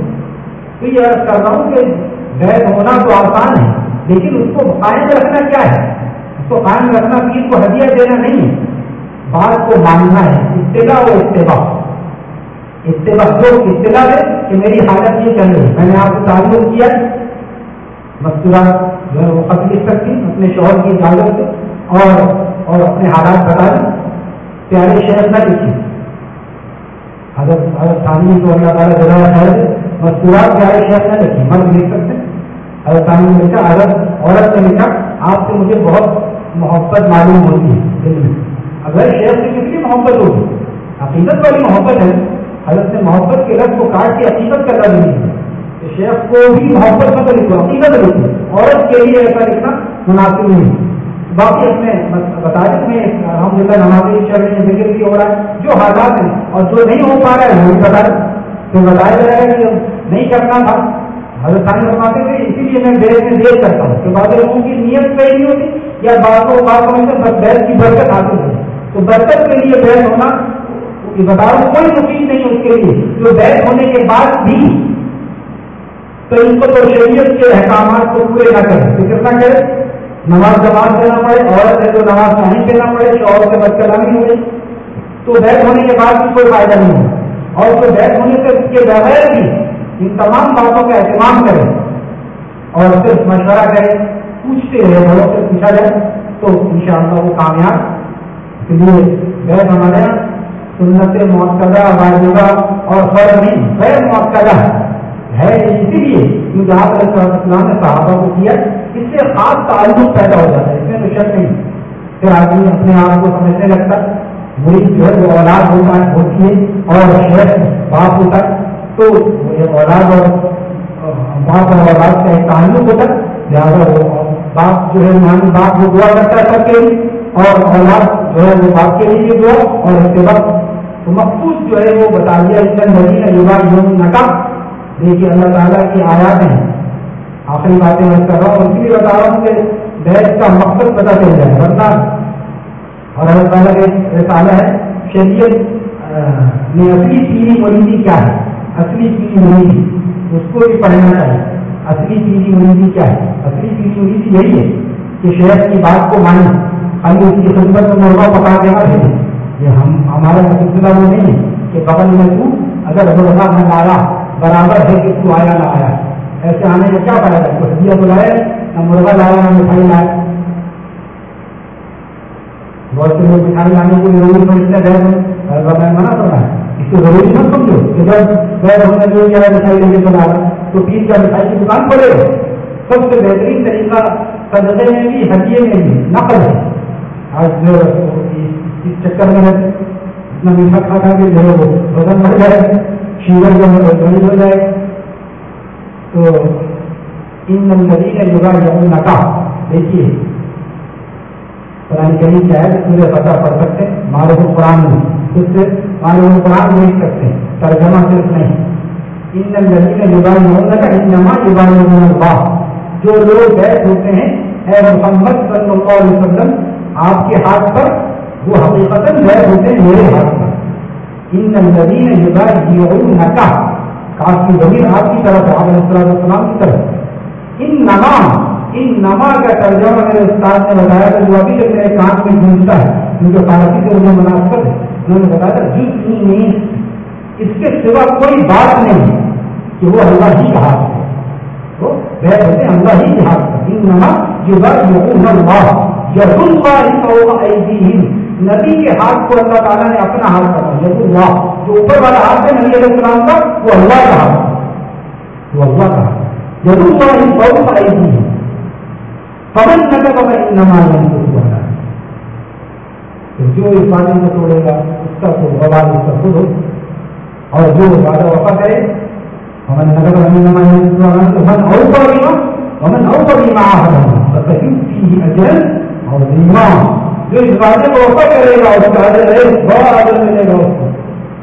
تو یہ عرض کر رہا ہوں کہ بیت ہونا تو آسان ہے، لیکن اس کو قائم رکھنا کیا ہے؟ اس کو قائم رکھنا پیر کو ہدیہ دینا نہیں ہے۔ بات کو ماننا ہے، ابتدا و اتباع۔ اتباع جو اطلاع ہے کہ میری حالت یہ چل رہی میں نے آپ کو تعلق کیا مستورات جو ہے وہ خط لکھ سکتی اپنے شوہر کی اجازت سے۔ اور اور اپنے حالات بتا دیں پیارے شہر نہ لکھی۔ حضرت حضرت ثانی کو اللہ تعالیٰ جگہ خیر مستورات پیارے شہر نہ لکھی۔ مرد لکھ سکتے حضرت ثانی نے لکھا، حضرت عورت نے لکھا۔ آپ سے مجھے بہت محبت معلوم ہوتی ہے۔ دل میں اگر شہر سے کتنی محبت ہوگی؟ حقیقت والی محبت ہے۔ حضرت نے محبت کے لفظ کو کاٹ کے حقیقت کا لفظ نہیں شیخ کو بھی محبت میں تو لکھو حقیقت لکھو عورت کے لیے ایسا لکھنا مناسب نہیں۔ باقی اپنے بتایا میں الحمد للہ نمازی شہر میں ذکر بھی ہو رہا ہے جو حالات ہیں اور جو نہیں ہو پا رہا ہے وہ بھی بتا پھر بتایا جائے گا کہ نہیں کرنا تھا، حضرت خان فرماتے تھے، اسی لیے میں بیس میں دیر کرتا ہوں کہ بعض لوگوں کی نیت صحیح نہیں ہوتی یا باتوں باتوں میں سے بیس کی برکت حاصل ہے تو برکت کے لیے بیس ہونا بتاؤ کوئی مفید نہیں اس کے لیے۔ جو بیس ہونے کے بعد بھی تو ان کو تو شریعت کے احکامات کو پورے نہ کریں۔ فکر نہ کرے نماز جماعت دینا پڑے عورت ہے تو نماز نہیں دینا پڑے شوہر سے بچ کلامی ہو گئی تو بیت ہونے کے بعد بھی کوئی فائدہ نہیں ہو اور تو بیت ہونے سے اس کے بغیر بھی ان تمام باتوں کا اہتمام کرے اور صرف مشورہ کرے، پوچھتے رہے بڑوں سے پوچھا جائے تو ان شاء اللہ وہ کامیاب۔ اس لیے بیت ہمارے یہاں سنت معقدہ واجبہ اور فرض نہیں، غیر معقدہ ہے، اسی لیے جو جہاں پر اسلام نے صحابہ کو کیا، اس سے خاص تعلق پیدا ہو جاتا ہے، اس میں تو شک نہیں۔ پھر آدمی اپنے آپ کو سمجھنے لگتا، وہی جو ہے وہ اولاد ہوتا ہے ہوتی ہے اور شہر باپ ہوتا۔ تو یہ اولاد اور باپ اور اولاد کا ایک تعلق ہوتا۔ ہے لہٰذا وہ باپ جو ہے مانی باپ، وہ دعا کرتا ہے سب کے لیے، اور اولاد جو ہے، وہ باپ کے لیے دعا اور اس کے بعد مخصوص جو ہے، وہ بتا دیا، اس کا نبی نے یوگا یوم نقاب دیکھیے اللہ تعالیٰ کی آیات ہیں۔ آخری باتیں میں کر رہا ہوں اس لیے بتا رہا ہوں کہ بیت کا مقصد پتہ چل جائے۔ ورنہ اور اللہ تعالیٰ کا رسالہ ہے، شریعت میں اصلی پیری مریضی کیا ہے؟ اصلی پیری مریضی۔ اس کو بھی پڑھنا چاہیے۔ اصلی پیری مریضی کیا ہے؟ اصلی پیری مریضی یہی ہے کہ شہر کی بات کو مانے خالی اس کی خدمت میں مرغا پکا کے نہ بھیجے یہ ہم، ہمارا سلسلہ وہ نہیں ہے کہ بغل میں تو اگر مرغا میں لایا برابر ہے کہ تو آیا نہ آیا۔ ایسے آنے کا کیا فائدہ؟ ہے کچھ دیا بلائے نہ مرغا لایا، نہ مٹھائی لائے بہت سے لوگ مٹھائی لانے کو ضروری پڑھتے گھر میں میں منع کر رہا ہے اس کو ضروری مت سمجھو۔ کہ جب غیر ہم نے جو کیا مٹھائی لے کے چلا تو پیر کا مٹھائی کی دکان کھولے گا سب سے بہترین طریقہ سجدے میں بھی ہڈیے میں بھی نقل ہے۔ آج جو اس چکر میں اتنا میٹھا کھا کھا کے جو ہے وہ وزن بڑھ جائے۔ شیور جو ہے وہ ہو جائے، تو ان نمبری کا یوگا یوم نکا دیکھیے، قرآن کریم کیا ہے پورے پتہ پڑھ سکتے ہیں، معلوم قرآن میں اس سے معلوم قرآن دیکھ سکتے ہیں ترجمہ صرف نہیں۔ ان نمبری کا یوگا یوم نکا ان نما یوگا یوم نبا جو لوگ بیٹھ ہوتے ہیں، اے محمد صلی اللہ علیہ وسلم، آپ کے ہاتھ پر وہ حقیقت بیٹھ ہوتے ہیں، میرے ہاتھ پر۔ ان الذين يبايعونك کافی ضمیر آپ کی طرف ہے علیہ السلام کی طرف ان نما ان نما کا ترجمہ میرے استاد نے بتایا تھا جو ابھی تک میرے کان میں گونجتا ہے کیونکہ فارسی سے انہیں مناسب ہے انہوں نے بتایا تھا جس نہیں. اس کے سوا کوئی بات نہیں. کہ وہ اللہ ہی کا ہاتھ ہے تو بیٹھ ہوتے اللہ ہی کے ہاتھ ہے ان نما یبايعون اللہ ید اللہ فوق ایدیہم نبی کے ہاتھ کو اللہ تعالیٰ نے اپنا ہاتھ کرا یعنی اللہ۔ جو اوپر والا ہاتھ ہے نبی علیہ السلام کا، وہ اللہ کا ہاتھ وہ اللہ کا ہاتھ یعنی اللہ ان بہت آئی ہوئی ہے پون نگر کا میں نماز تو جو اس بات کو توڑے گا، اس کا تو بوال اس کا خود ہو۔ اور جو وعدہ وفا کرے ہمیں نگر ہمیں نماز من اور پر ومن اور پر ایمان اجر اور ایمان جو اس وعدے کو وفا کرے گا، اس کا حاضر بڑا حاضر ملے گا اس کو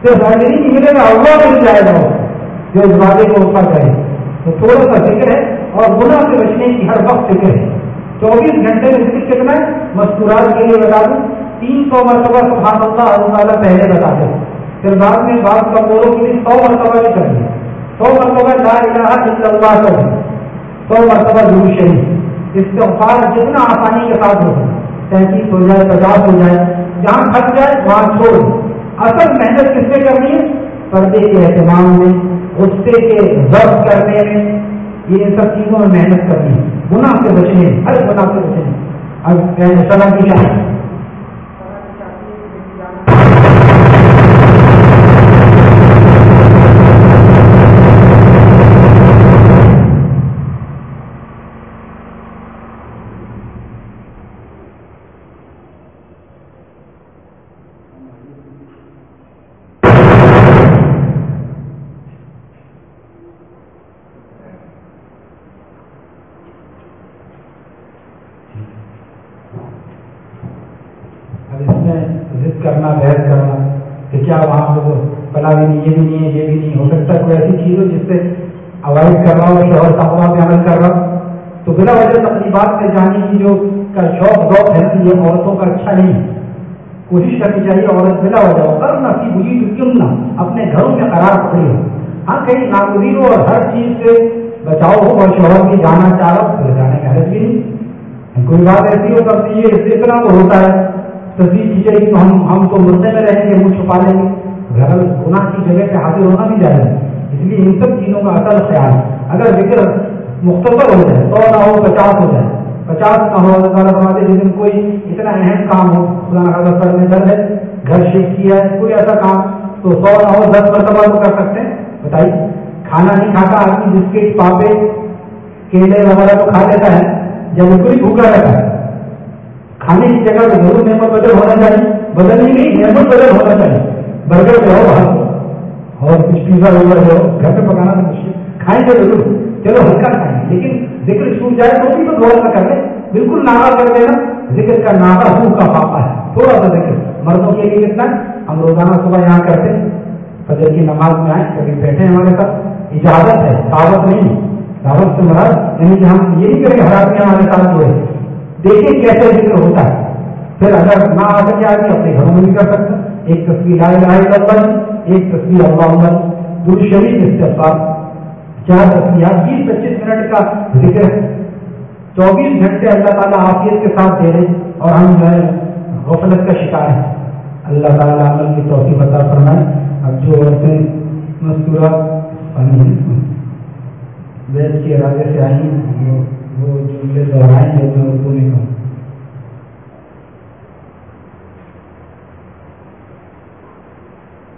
صرف حاضری نہیں ملے گا، اللہ مل جائے گا۔ جو اس وعدے کو وفا کرے۔ تو تھوڑا سا فکر ہے اور گناہ سے بچنے کی ہر وقت فکر ہے۔ چوبیس گھنٹے میں ذکر کتنا ہے مستورات کے لیے بتا دوں۔ تین سو مرتبہ سبحان اللہ اللہ تعالیٰ پہلے بتا دیں پھر بعد میں بعض کمزوروں کے لیے سو مرتبہ بھی کر دیا سو مرتبہ لا الہ الا اللہ کر سو مرتبہ ضرور شریف۔ اس استغفار جتنا آسانی کے ساتھ ہوتا تحقیق ہو جائے پچاس ہو جائے جہاں تھک جائے وہاں چھوڑ۔ اصل محنت کس سے کرنی ہے؟ پردے کے اہتمام میں، غصے کے ضبط کرنے میں۔ یہ ان سب چیزوں میں محنت کرنی ہے۔ گناہ سے بچنے، ہر گناہ سے بچنے۔ اب صلاح کی چاہیے کرنا بحث کرنا کہ کیا وہاں پہ پلا بھی نہیں یہ بھی نہیں ہے یہ بھی نہیں ہو سکتا کوئی ایسی چیز ہو جس سے اوائڈ کر رہا ہو شوہر تقوا پہ عمل کر رہا ہو تو بلا وجہ تقریبات میں جانے کی جو کا شوق ذوق ہے یہ عورتوں کا اچھا نہیں ہے۔ کوشش کرنی چاہیے عورت بلا ہو۔ جاؤ کر نہ کی بری تو کیوں نہ اپنے گھروں میں قرار پکڑی ہو۔ ہاں کہیں ناگزیر ہو اور ہر چیز سے بچاؤ ہو اور شوہر کی جانا چاہ رہا ہو جانے کا حرض بھی نہیں۔ کوئی بات ایسی ہو کب یہ اتنا تو ہوتا ہے۔ تصویر کھینچے گی تو ہم ہم تو مردے میں رہیں گے، منہ چھپا لیں گے۔ گھر گناہ کی جگہ پہ حاضر ہونا بھی جائے اس لیے ان سب چیزوں کا اصل خیال، اگر ذکر مختصر ہو جائے، سو نہ ہو، پچاس ہو جائے، پچاس نہ ہو، اللہ تعالیٰ فرماتے جس دن کوئی اتنا اہم کام ہو، خدا سر میں درد ہے، گھر شیک کیا ہے، کوئی ایسا کام، تو سو نہ ہو، دس مرتبہ تو کر سکتے ہیں۔ بتائیے، کھانا نہیں کھاتا آدمی، بسکٹ، پاپے، کیلے وغیرہ تو کھا لیتا ہے، جب بالکل بھوکا رہتا ہے۔ کھانے کی جگہ پہ ضرور نعمت بدل ہونا چاہیے، بدل ہی نہیں، نعمت بدل ہونا چاہیے۔ برگر جو ہو باہر اور کچھ پیزا وغیرہ جو گھر پہ پکانا تو مشکل کھائیں گے ضرور۔ چلو ہلکا کھائیں۔ لیکن ذکر چھوٹ جائے تو بھی تو غور نہ کر لیں۔ بالکل ناغا کر دینا ذکر کا ناغا ہو کا پاپا ہے۔ تھوڑا سا ذکر۔ مردوں کے لیے کتنا ہم روزانہ صبح یہاں کرتے فجر کی نماز میں آئے کبھی بیٹھے ہمارے ساتھ۔ اجازت ہے، دعوت نہیں دعوت سے مراد یعنی کہ ہم یہ نہیں کریں ہر آدمی ہمارے ساتھ جو ہے دیکھیں کیسے ذکر ہوتا ہے۔ پھر اگر نہ آ سکے آدمی، اپنے گھروں میں بھی کر سکتا ایک تصویر لائے لائے کر ایک تصویر اللہ دور شریف استفاد چار تصویر بیس پچیس منٹ کا ذکر ہے۔ چوبیس گھنٹے اللہ تعالیٰ آفیت کے ساتھ دے رہے اور ہم جو ہے، غفلت کا شکار ہیں۔ اللہ تعالیٰ عمل کی توفیق بتا فرمائے۔ اب جو عورتیں مستورہ وید کے ارادے سے آئی ہیں وہ جملے دہرائیں گے میں اردو میں کہوں الحمد لله نستعينه ونستغفره ونعوذ بالله من شرور انفسنا ومن سيئات اعمالنا من يهد الله فلا مضل له ومن يضلل فلا هادي له ونشهد ان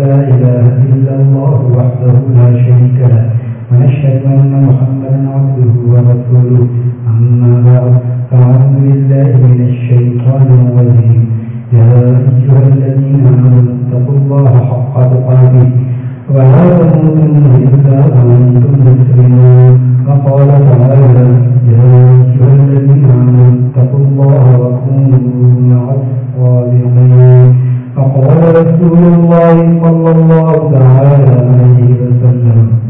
لا اله الا الله وحده لا شريك له. ونشهد ان محمدا عبده ورسوله. اما بعد فاعوذ بالله من الشيطان الرجيم. يا ايها الذين امنوا اتقوا الله حق تقاته. ولا تموتن الا وانتم مسلمون. وقال تعالى يا ايها الذين امنوا اتقوا الله وكونوا مع الصالحين فقال رسول الله صلى الله تعالى عليه وسلم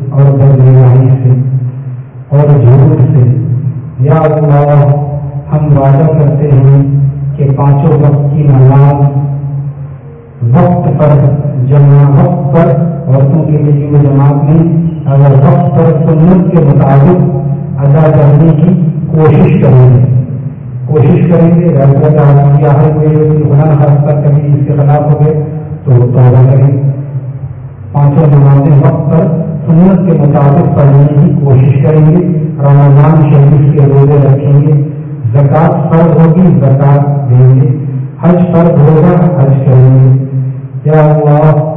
اور بدگمانی سے اور جھوٹ سے۔ یا اللہ، ہم وعدہ کرتے ہیں کہ پانچوں وقت کی نماز وقت پر، جمع وقت پر، عورتوں کے لیے جو جماعت میں اگر وقت پر سنت کے مطابق ادا کرنے کی کوشش کریں گے۔ کوشش کریں گے کیا ہے کوئی گناہ خاص کر کبھی اس کے خلاف ہو گئے تو توبہ کریں۔ پانچوں نمازیں وقت پر سنت کے مطابق پڑھنے کی کوشش کریں گے، رمضان شریف کے روزے رکھیں گے، زکوٰۃ فرض ہوگی، زکوٰۃ دیں گے، حج فرض ہوگا، حج کریں گے۔ یا اللہ،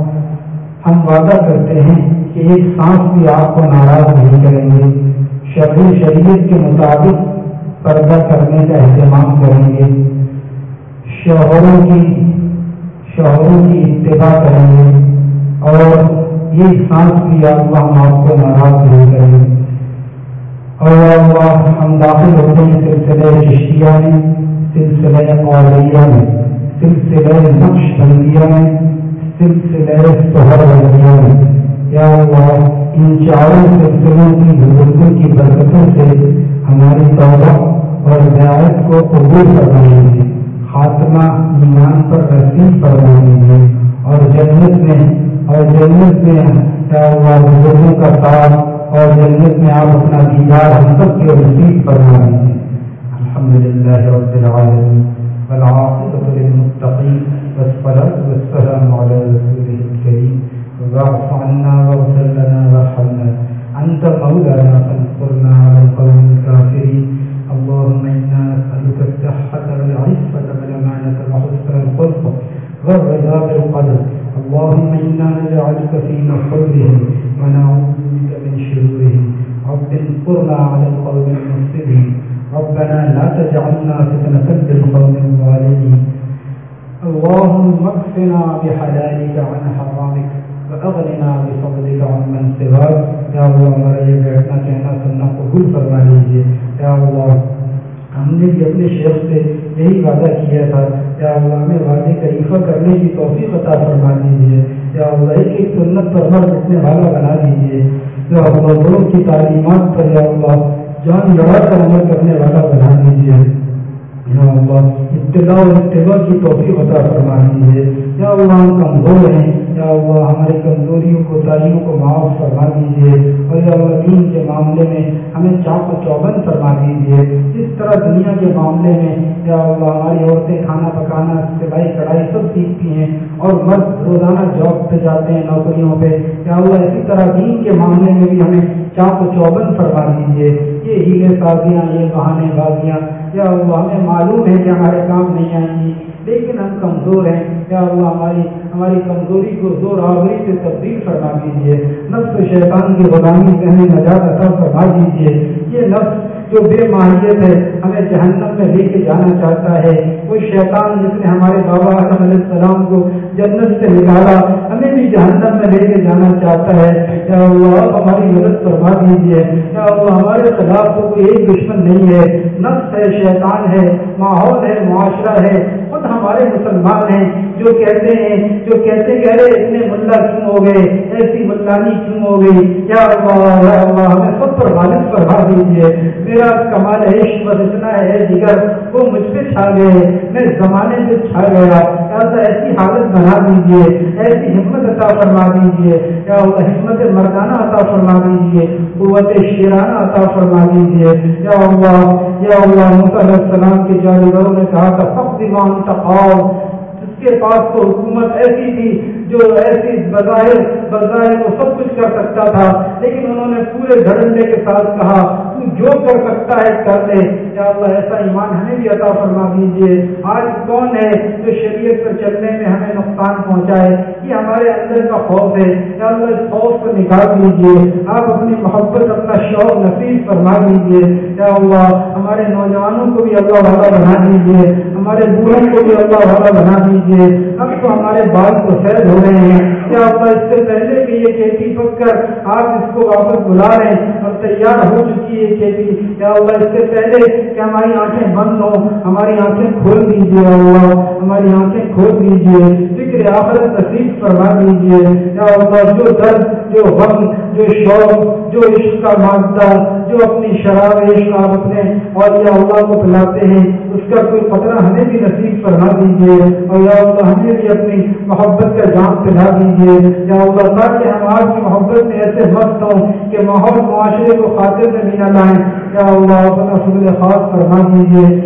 ہم وعدہ کرتے ہیں کہ ایک سانس بھی آپ کو ناراض نہیں کریں گے۔ شرعی شریعت کے مطابق پردہ کرنے کا اہتمام کریں گے۔ شوہروں کی شوہروں کی اتباع کریں گے۔ اور یہ سانس بھی اللہ ہم آپ کو ناراض نہیں کریں اور اللہ ہم داخل ہوتے ہیں سلسلے چشتیہ میں سلسلے قوریہ میں سلسلے نقش بندیہ میں سلسلے سہر بندیہ میں یا اللہ، ان چاروں سلسلوں کی بزرگوں کی برکتوں سے ہماری توبہ اور ہدایت کو قبول کرنا لیجیے خاتمہ ایمان پر رسید کرنا لیجیے اور جنت میں اور جنت میں کیا ہوا؟ بزرگوں کا ساتھ اور جنت میں آپ اپنا دیدار ہم سب کی رسید فرما لیجیے الحمد للہ رب العالمین۔ والعاقبة للمتقين والصلاة والسلام على رسوله الكريم واعف عنا واغفر لنا وارحمنا۔ أنت مولانا فانصرنا على القوم الكافرين اللهم إنا نسألك الصحة والعفة والأمانة وحسن الخلق والرضا بالقدر۔ اللهم إنا نجعلك في نحورهم ونعوذ بك من شرورهم. رب انصرنا على القوم المفسدين. ربنا لا تجعلنا فتنة للقوم الظالمين. اللهم اكفنا بحلالك عن حرامك واغننا بفضلك عن من سواك. يا الله ہمارا یہ بیٹھنا کہنا سننا قبول فرما لیجیے یا اللہ ہم نے بھی اپنے شیخ سے یہی وعدہ کیا تھا، یا اللہ ہمیں وعدے خلیفہ کرنے کی توفیق عطا فرما دیجیے یا اللہ کی سنت پر مرد بٹنے والا بنا دیجیے یا اللہ لوگوں کی تعلیمات پر، یا اللہ جان لڑا کر عمل کرنے والا بنا دیجیے یا اللہ ابتدا اور اتباع کی توفیق عطا فرما دیجیے یا اللہ ہم کمزور ہیں یا اللہ ہماری کمزوریوں کو تعلیموں کو معاف فرما دیجیے اور یا اللہ دین کے معاملے میں ہمیں چاق و چوبند فرما دیجیے اس طرح دنیا کے معاملے میں یا اللہ ہماری عورتیں کھانا پکانا، سلائی کڑھائی سب سیکھتی ہیں اور مرد روزانہ جاب پہ جاتے ہیں نوکریوں پہ، یا اللہ اسی طرح دین کے معاملے میں بھی ہمیں چاق و چوبند فرما دیجیے یہ ہیلے سازیاں، یہ بہانے بازیاں، یا اللہ ہمیں معلوم ہے کہ ہمارے کام نہیں آئیں گی۔ لیکن ہم کمزور ہیں۔ یا اللہ، ہماری ہماری کمزوری کو زور آوری سے تبدیل فرما دیجیے نفس شیطان کی غلامی سے ہمیں نجات عطا فرما دیجیے یہ نفس جو بے ماہیت ہے، ہمیں جہنم میں لے کے جانا چاہتا ہے۔ وہ شیطان جس نے ہمارے بابا آدم علیہ السلام کو جنت سے نکالا، ہمیں بھی جہنم میں لے کے جانا چاہتا ہے۔ یا اللہ، آپ ہماری مدد فرما دیجیے یا اللہ، ہمارے خلاف تو کوئی ایک دشمن نہیں ہے۔ نفس ہے، شیطان ہے، ماحول ہے، معاشرہ ہے۔ خود ہمارے مسلمان ہیں جو کہتے ہیں، جو کہتے کہ ارے اتنے ملا کیوں ہو گئے؟ ایسی ملانی کیوں ہو گئی؟ یا اللہ یا اللہ، ہمیں سب پر غالب فرما دیجیے۔ میرا کمال عشق بس اتنا ہے جگر وہ مجھ پہ چھا گئے۔ میں زمانے سے چھا گیا۔ یا ایسی حالت بنا دیجیے۔ ایسی ہمت عطا فرما دیجیے۔ یا اللہ حکمت مردانہ عطا فرما دیجیے۔ قوت شیرانہ عطا فرما دیجیے۔ یا اللہ یا اللہ مصع السلام کے جانوروں نے کہا تھا فخر فخ دیوان جس کے پاس تو حکومت ایسی تھی جو ایسی بظاہر بظاہر وہ سب کچھ کر سکتا تھا، لیکن انہوں نے پورے دھڑنے کے ساتھ کہا، تو جو کر سکتا ہے، کر لے۔ یا اللہ، ایسا ایمان ہمیں بھی عطا فرما دیجیے آج کون ہے جو شریعت پر چلنے میں ہمیں نقصان پہنچائے؟ یہ ہمارے اندر کا خوف ہے۔ یا اللہ، اس خوف کو نکال دیجیے آپ اپنی محبت، اپنا شوق، نصیب فرما دیجیے یا اللہ، ہمارے نوجوانوں کو بھی اللہ والا بنا دیجیے ہمارے بوڑھوں کو بھی اللہ والا بنا دیجیے اب تو ہمارے بال کو سید ہو رہے ہیں۔ کیا اللہ اس سے پہلے کہ یہ کھیتی پک کر آپ اس کو واپس بلا رہے ہیں اور تیار ہو چکی ہے کھیتی؟ کیا اللہ اس سے پہلے کہ ہماری آنکھیں بند ہوں، ہماری آنکھیں کھول دیجیے اللہ، ہماری آنکھیں کھول دیجیے فکر آخرت نصیب فرما دیجیے یا اللہ، جو درد، جو غم، جو شوق، جو عشق کا مادہ، جو اپنی شراب عشق آپ اپنے اور یا اللہ کو پلاتے ہیں، اس کا کوئی قطرہ ہمیں بھی نصیب فرما دیجیے اور یا اللہ، ہمیں بھی اپنی محبت کا ہم پلا دیجیے یا اللہ، تاکہ ہم آپ کی محبت میں ایسے وقت ہوں کہ ماحول معاشرے کو خاطر میں بھی نہ لائیں۔ یا اللہ، اپنا فضل خاص فرما دیجیے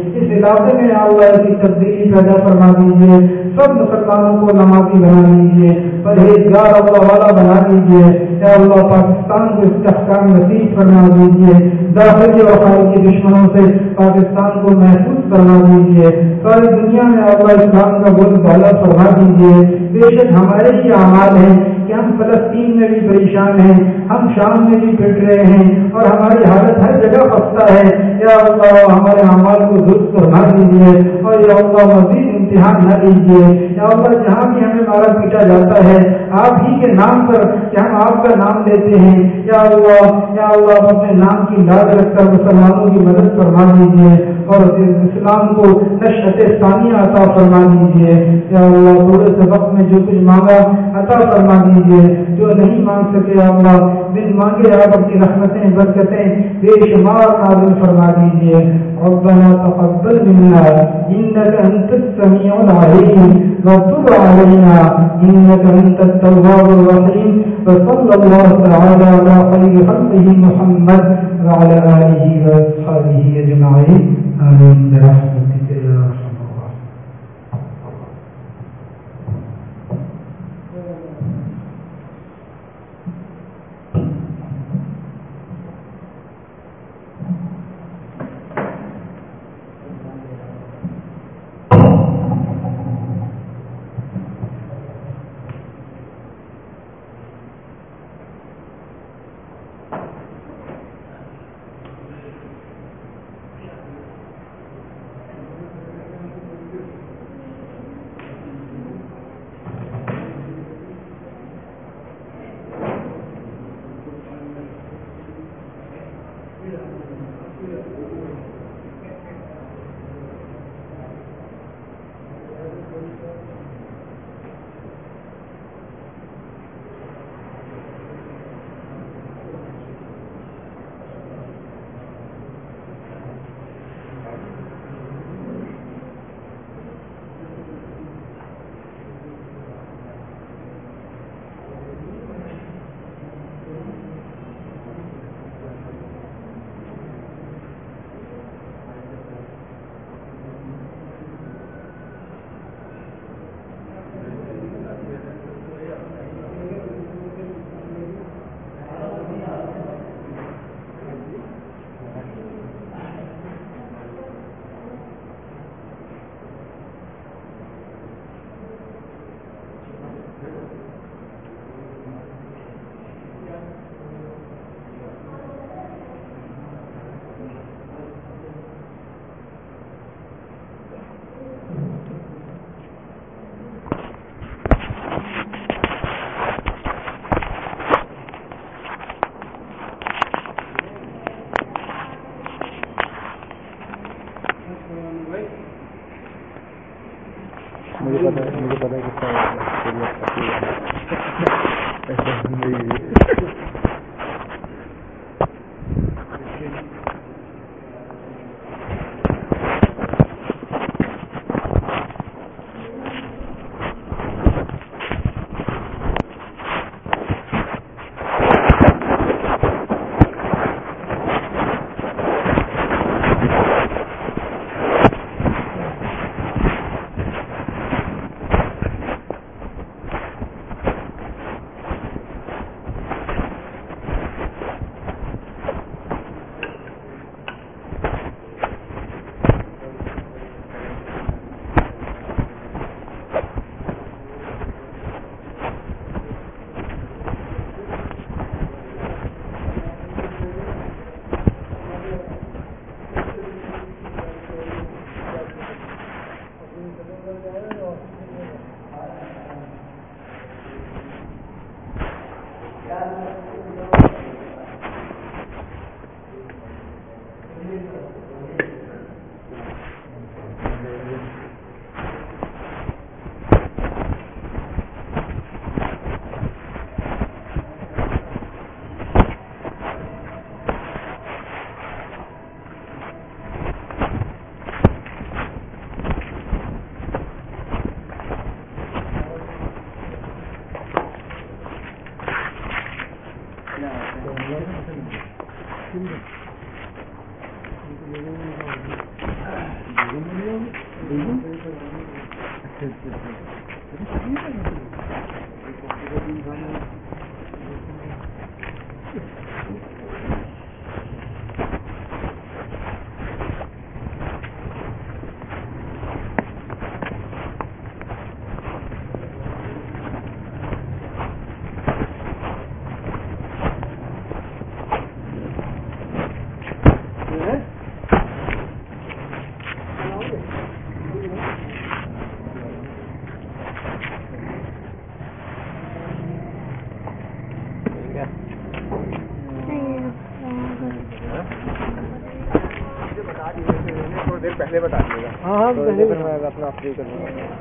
اس میں اللہ ایسی تبدیلی پیدا فرما دیجیے سب مسلمانوں کو نمازی بنا دیجیے پرہیزگار اللہ والا بنا دیجیے یا اللہ، پاکستان کو استحکام نصیب فرما دیجیے داخلی اور خارجی دشمنوں سے پاکستان کو محفوظ کروا دیجیے ساری دنیا میں اللہ اسلام کا بول بالا فرما دیجیے بے شک ہمارے ہی اعمال ہیں۔ کہ ہم فلسطین میں بھی پریشان ہیں، ہم شام میں بھی پھٹ رہے ہیں اور ہماری حالت ہر جگہ پھنستا ہے۔ یا اللہ، ہمارے اعمال کو درست فرما دیجیے اور یا اللہ، مزید امتحان نہ دیجیے۔ یا اللہ، جہاں بھی ہمیں مارا پیٹا جاتا ہے، آپ ہی کے نام پر کہ ہم آپ کا نام لیتے ہیں۔ یا اللہ یا اللہ اپنے نام کی لاز رکھ کر مسلمانوں کی مدد فرما دیجیے اور اسلام کو نشت ثانیہ عطا فرما دیجیے۔ یا اللہ، تھوڑے سے وقت میں جو کچھ مانگا عطا فرما دیجیے۔ دیجیے جو نہیں مانگ سکے اللہ بن مانگے آپ اپنی رحمتیں، برکتیں، بے شمار نازل فرما دیجیے ربنا تقبل منا انك انت السميع العليم وتب علينا انك انت التواب الرحيم وصلى الله تعالى على خير خلقه محمد وعلى اله واصحابه اجمعين امين برحمتك يا ارحم پہلے بتا دیے گا۔ ہاں ہاں پہلے پھر میں اپنا فری کر دوں گا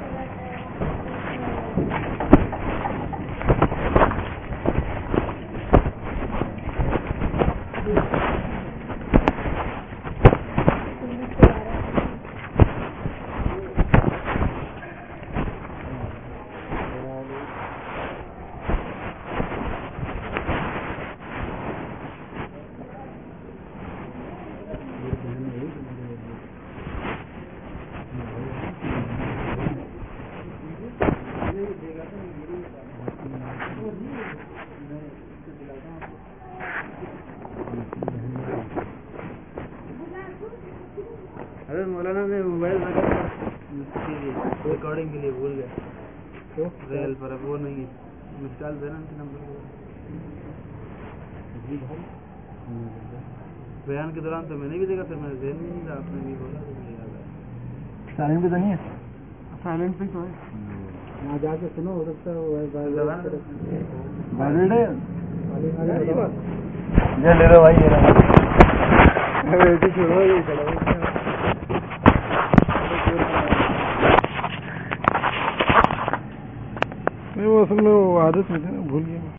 ارے مولانا نے موبائل ریکارڈنگ کے لیے بھول گیا ریل پر اب وہ نہیں ہے مثال دینا نمبر بیان کے دوران تو میں نے بھی دیکھا پھر میں نے ذہن میں نہیں تھا آپ نے بھی بولا تو مجھے یاد آیا۔ سائلنٹ پہ تو نہیں ہے؟ سائلنٹ پہ تو ہے۔ جا کے سنو ہو سکتا ہے جی لے لو بھائی وہ اصل میں وہ عادت میں تھے نا بھول گیا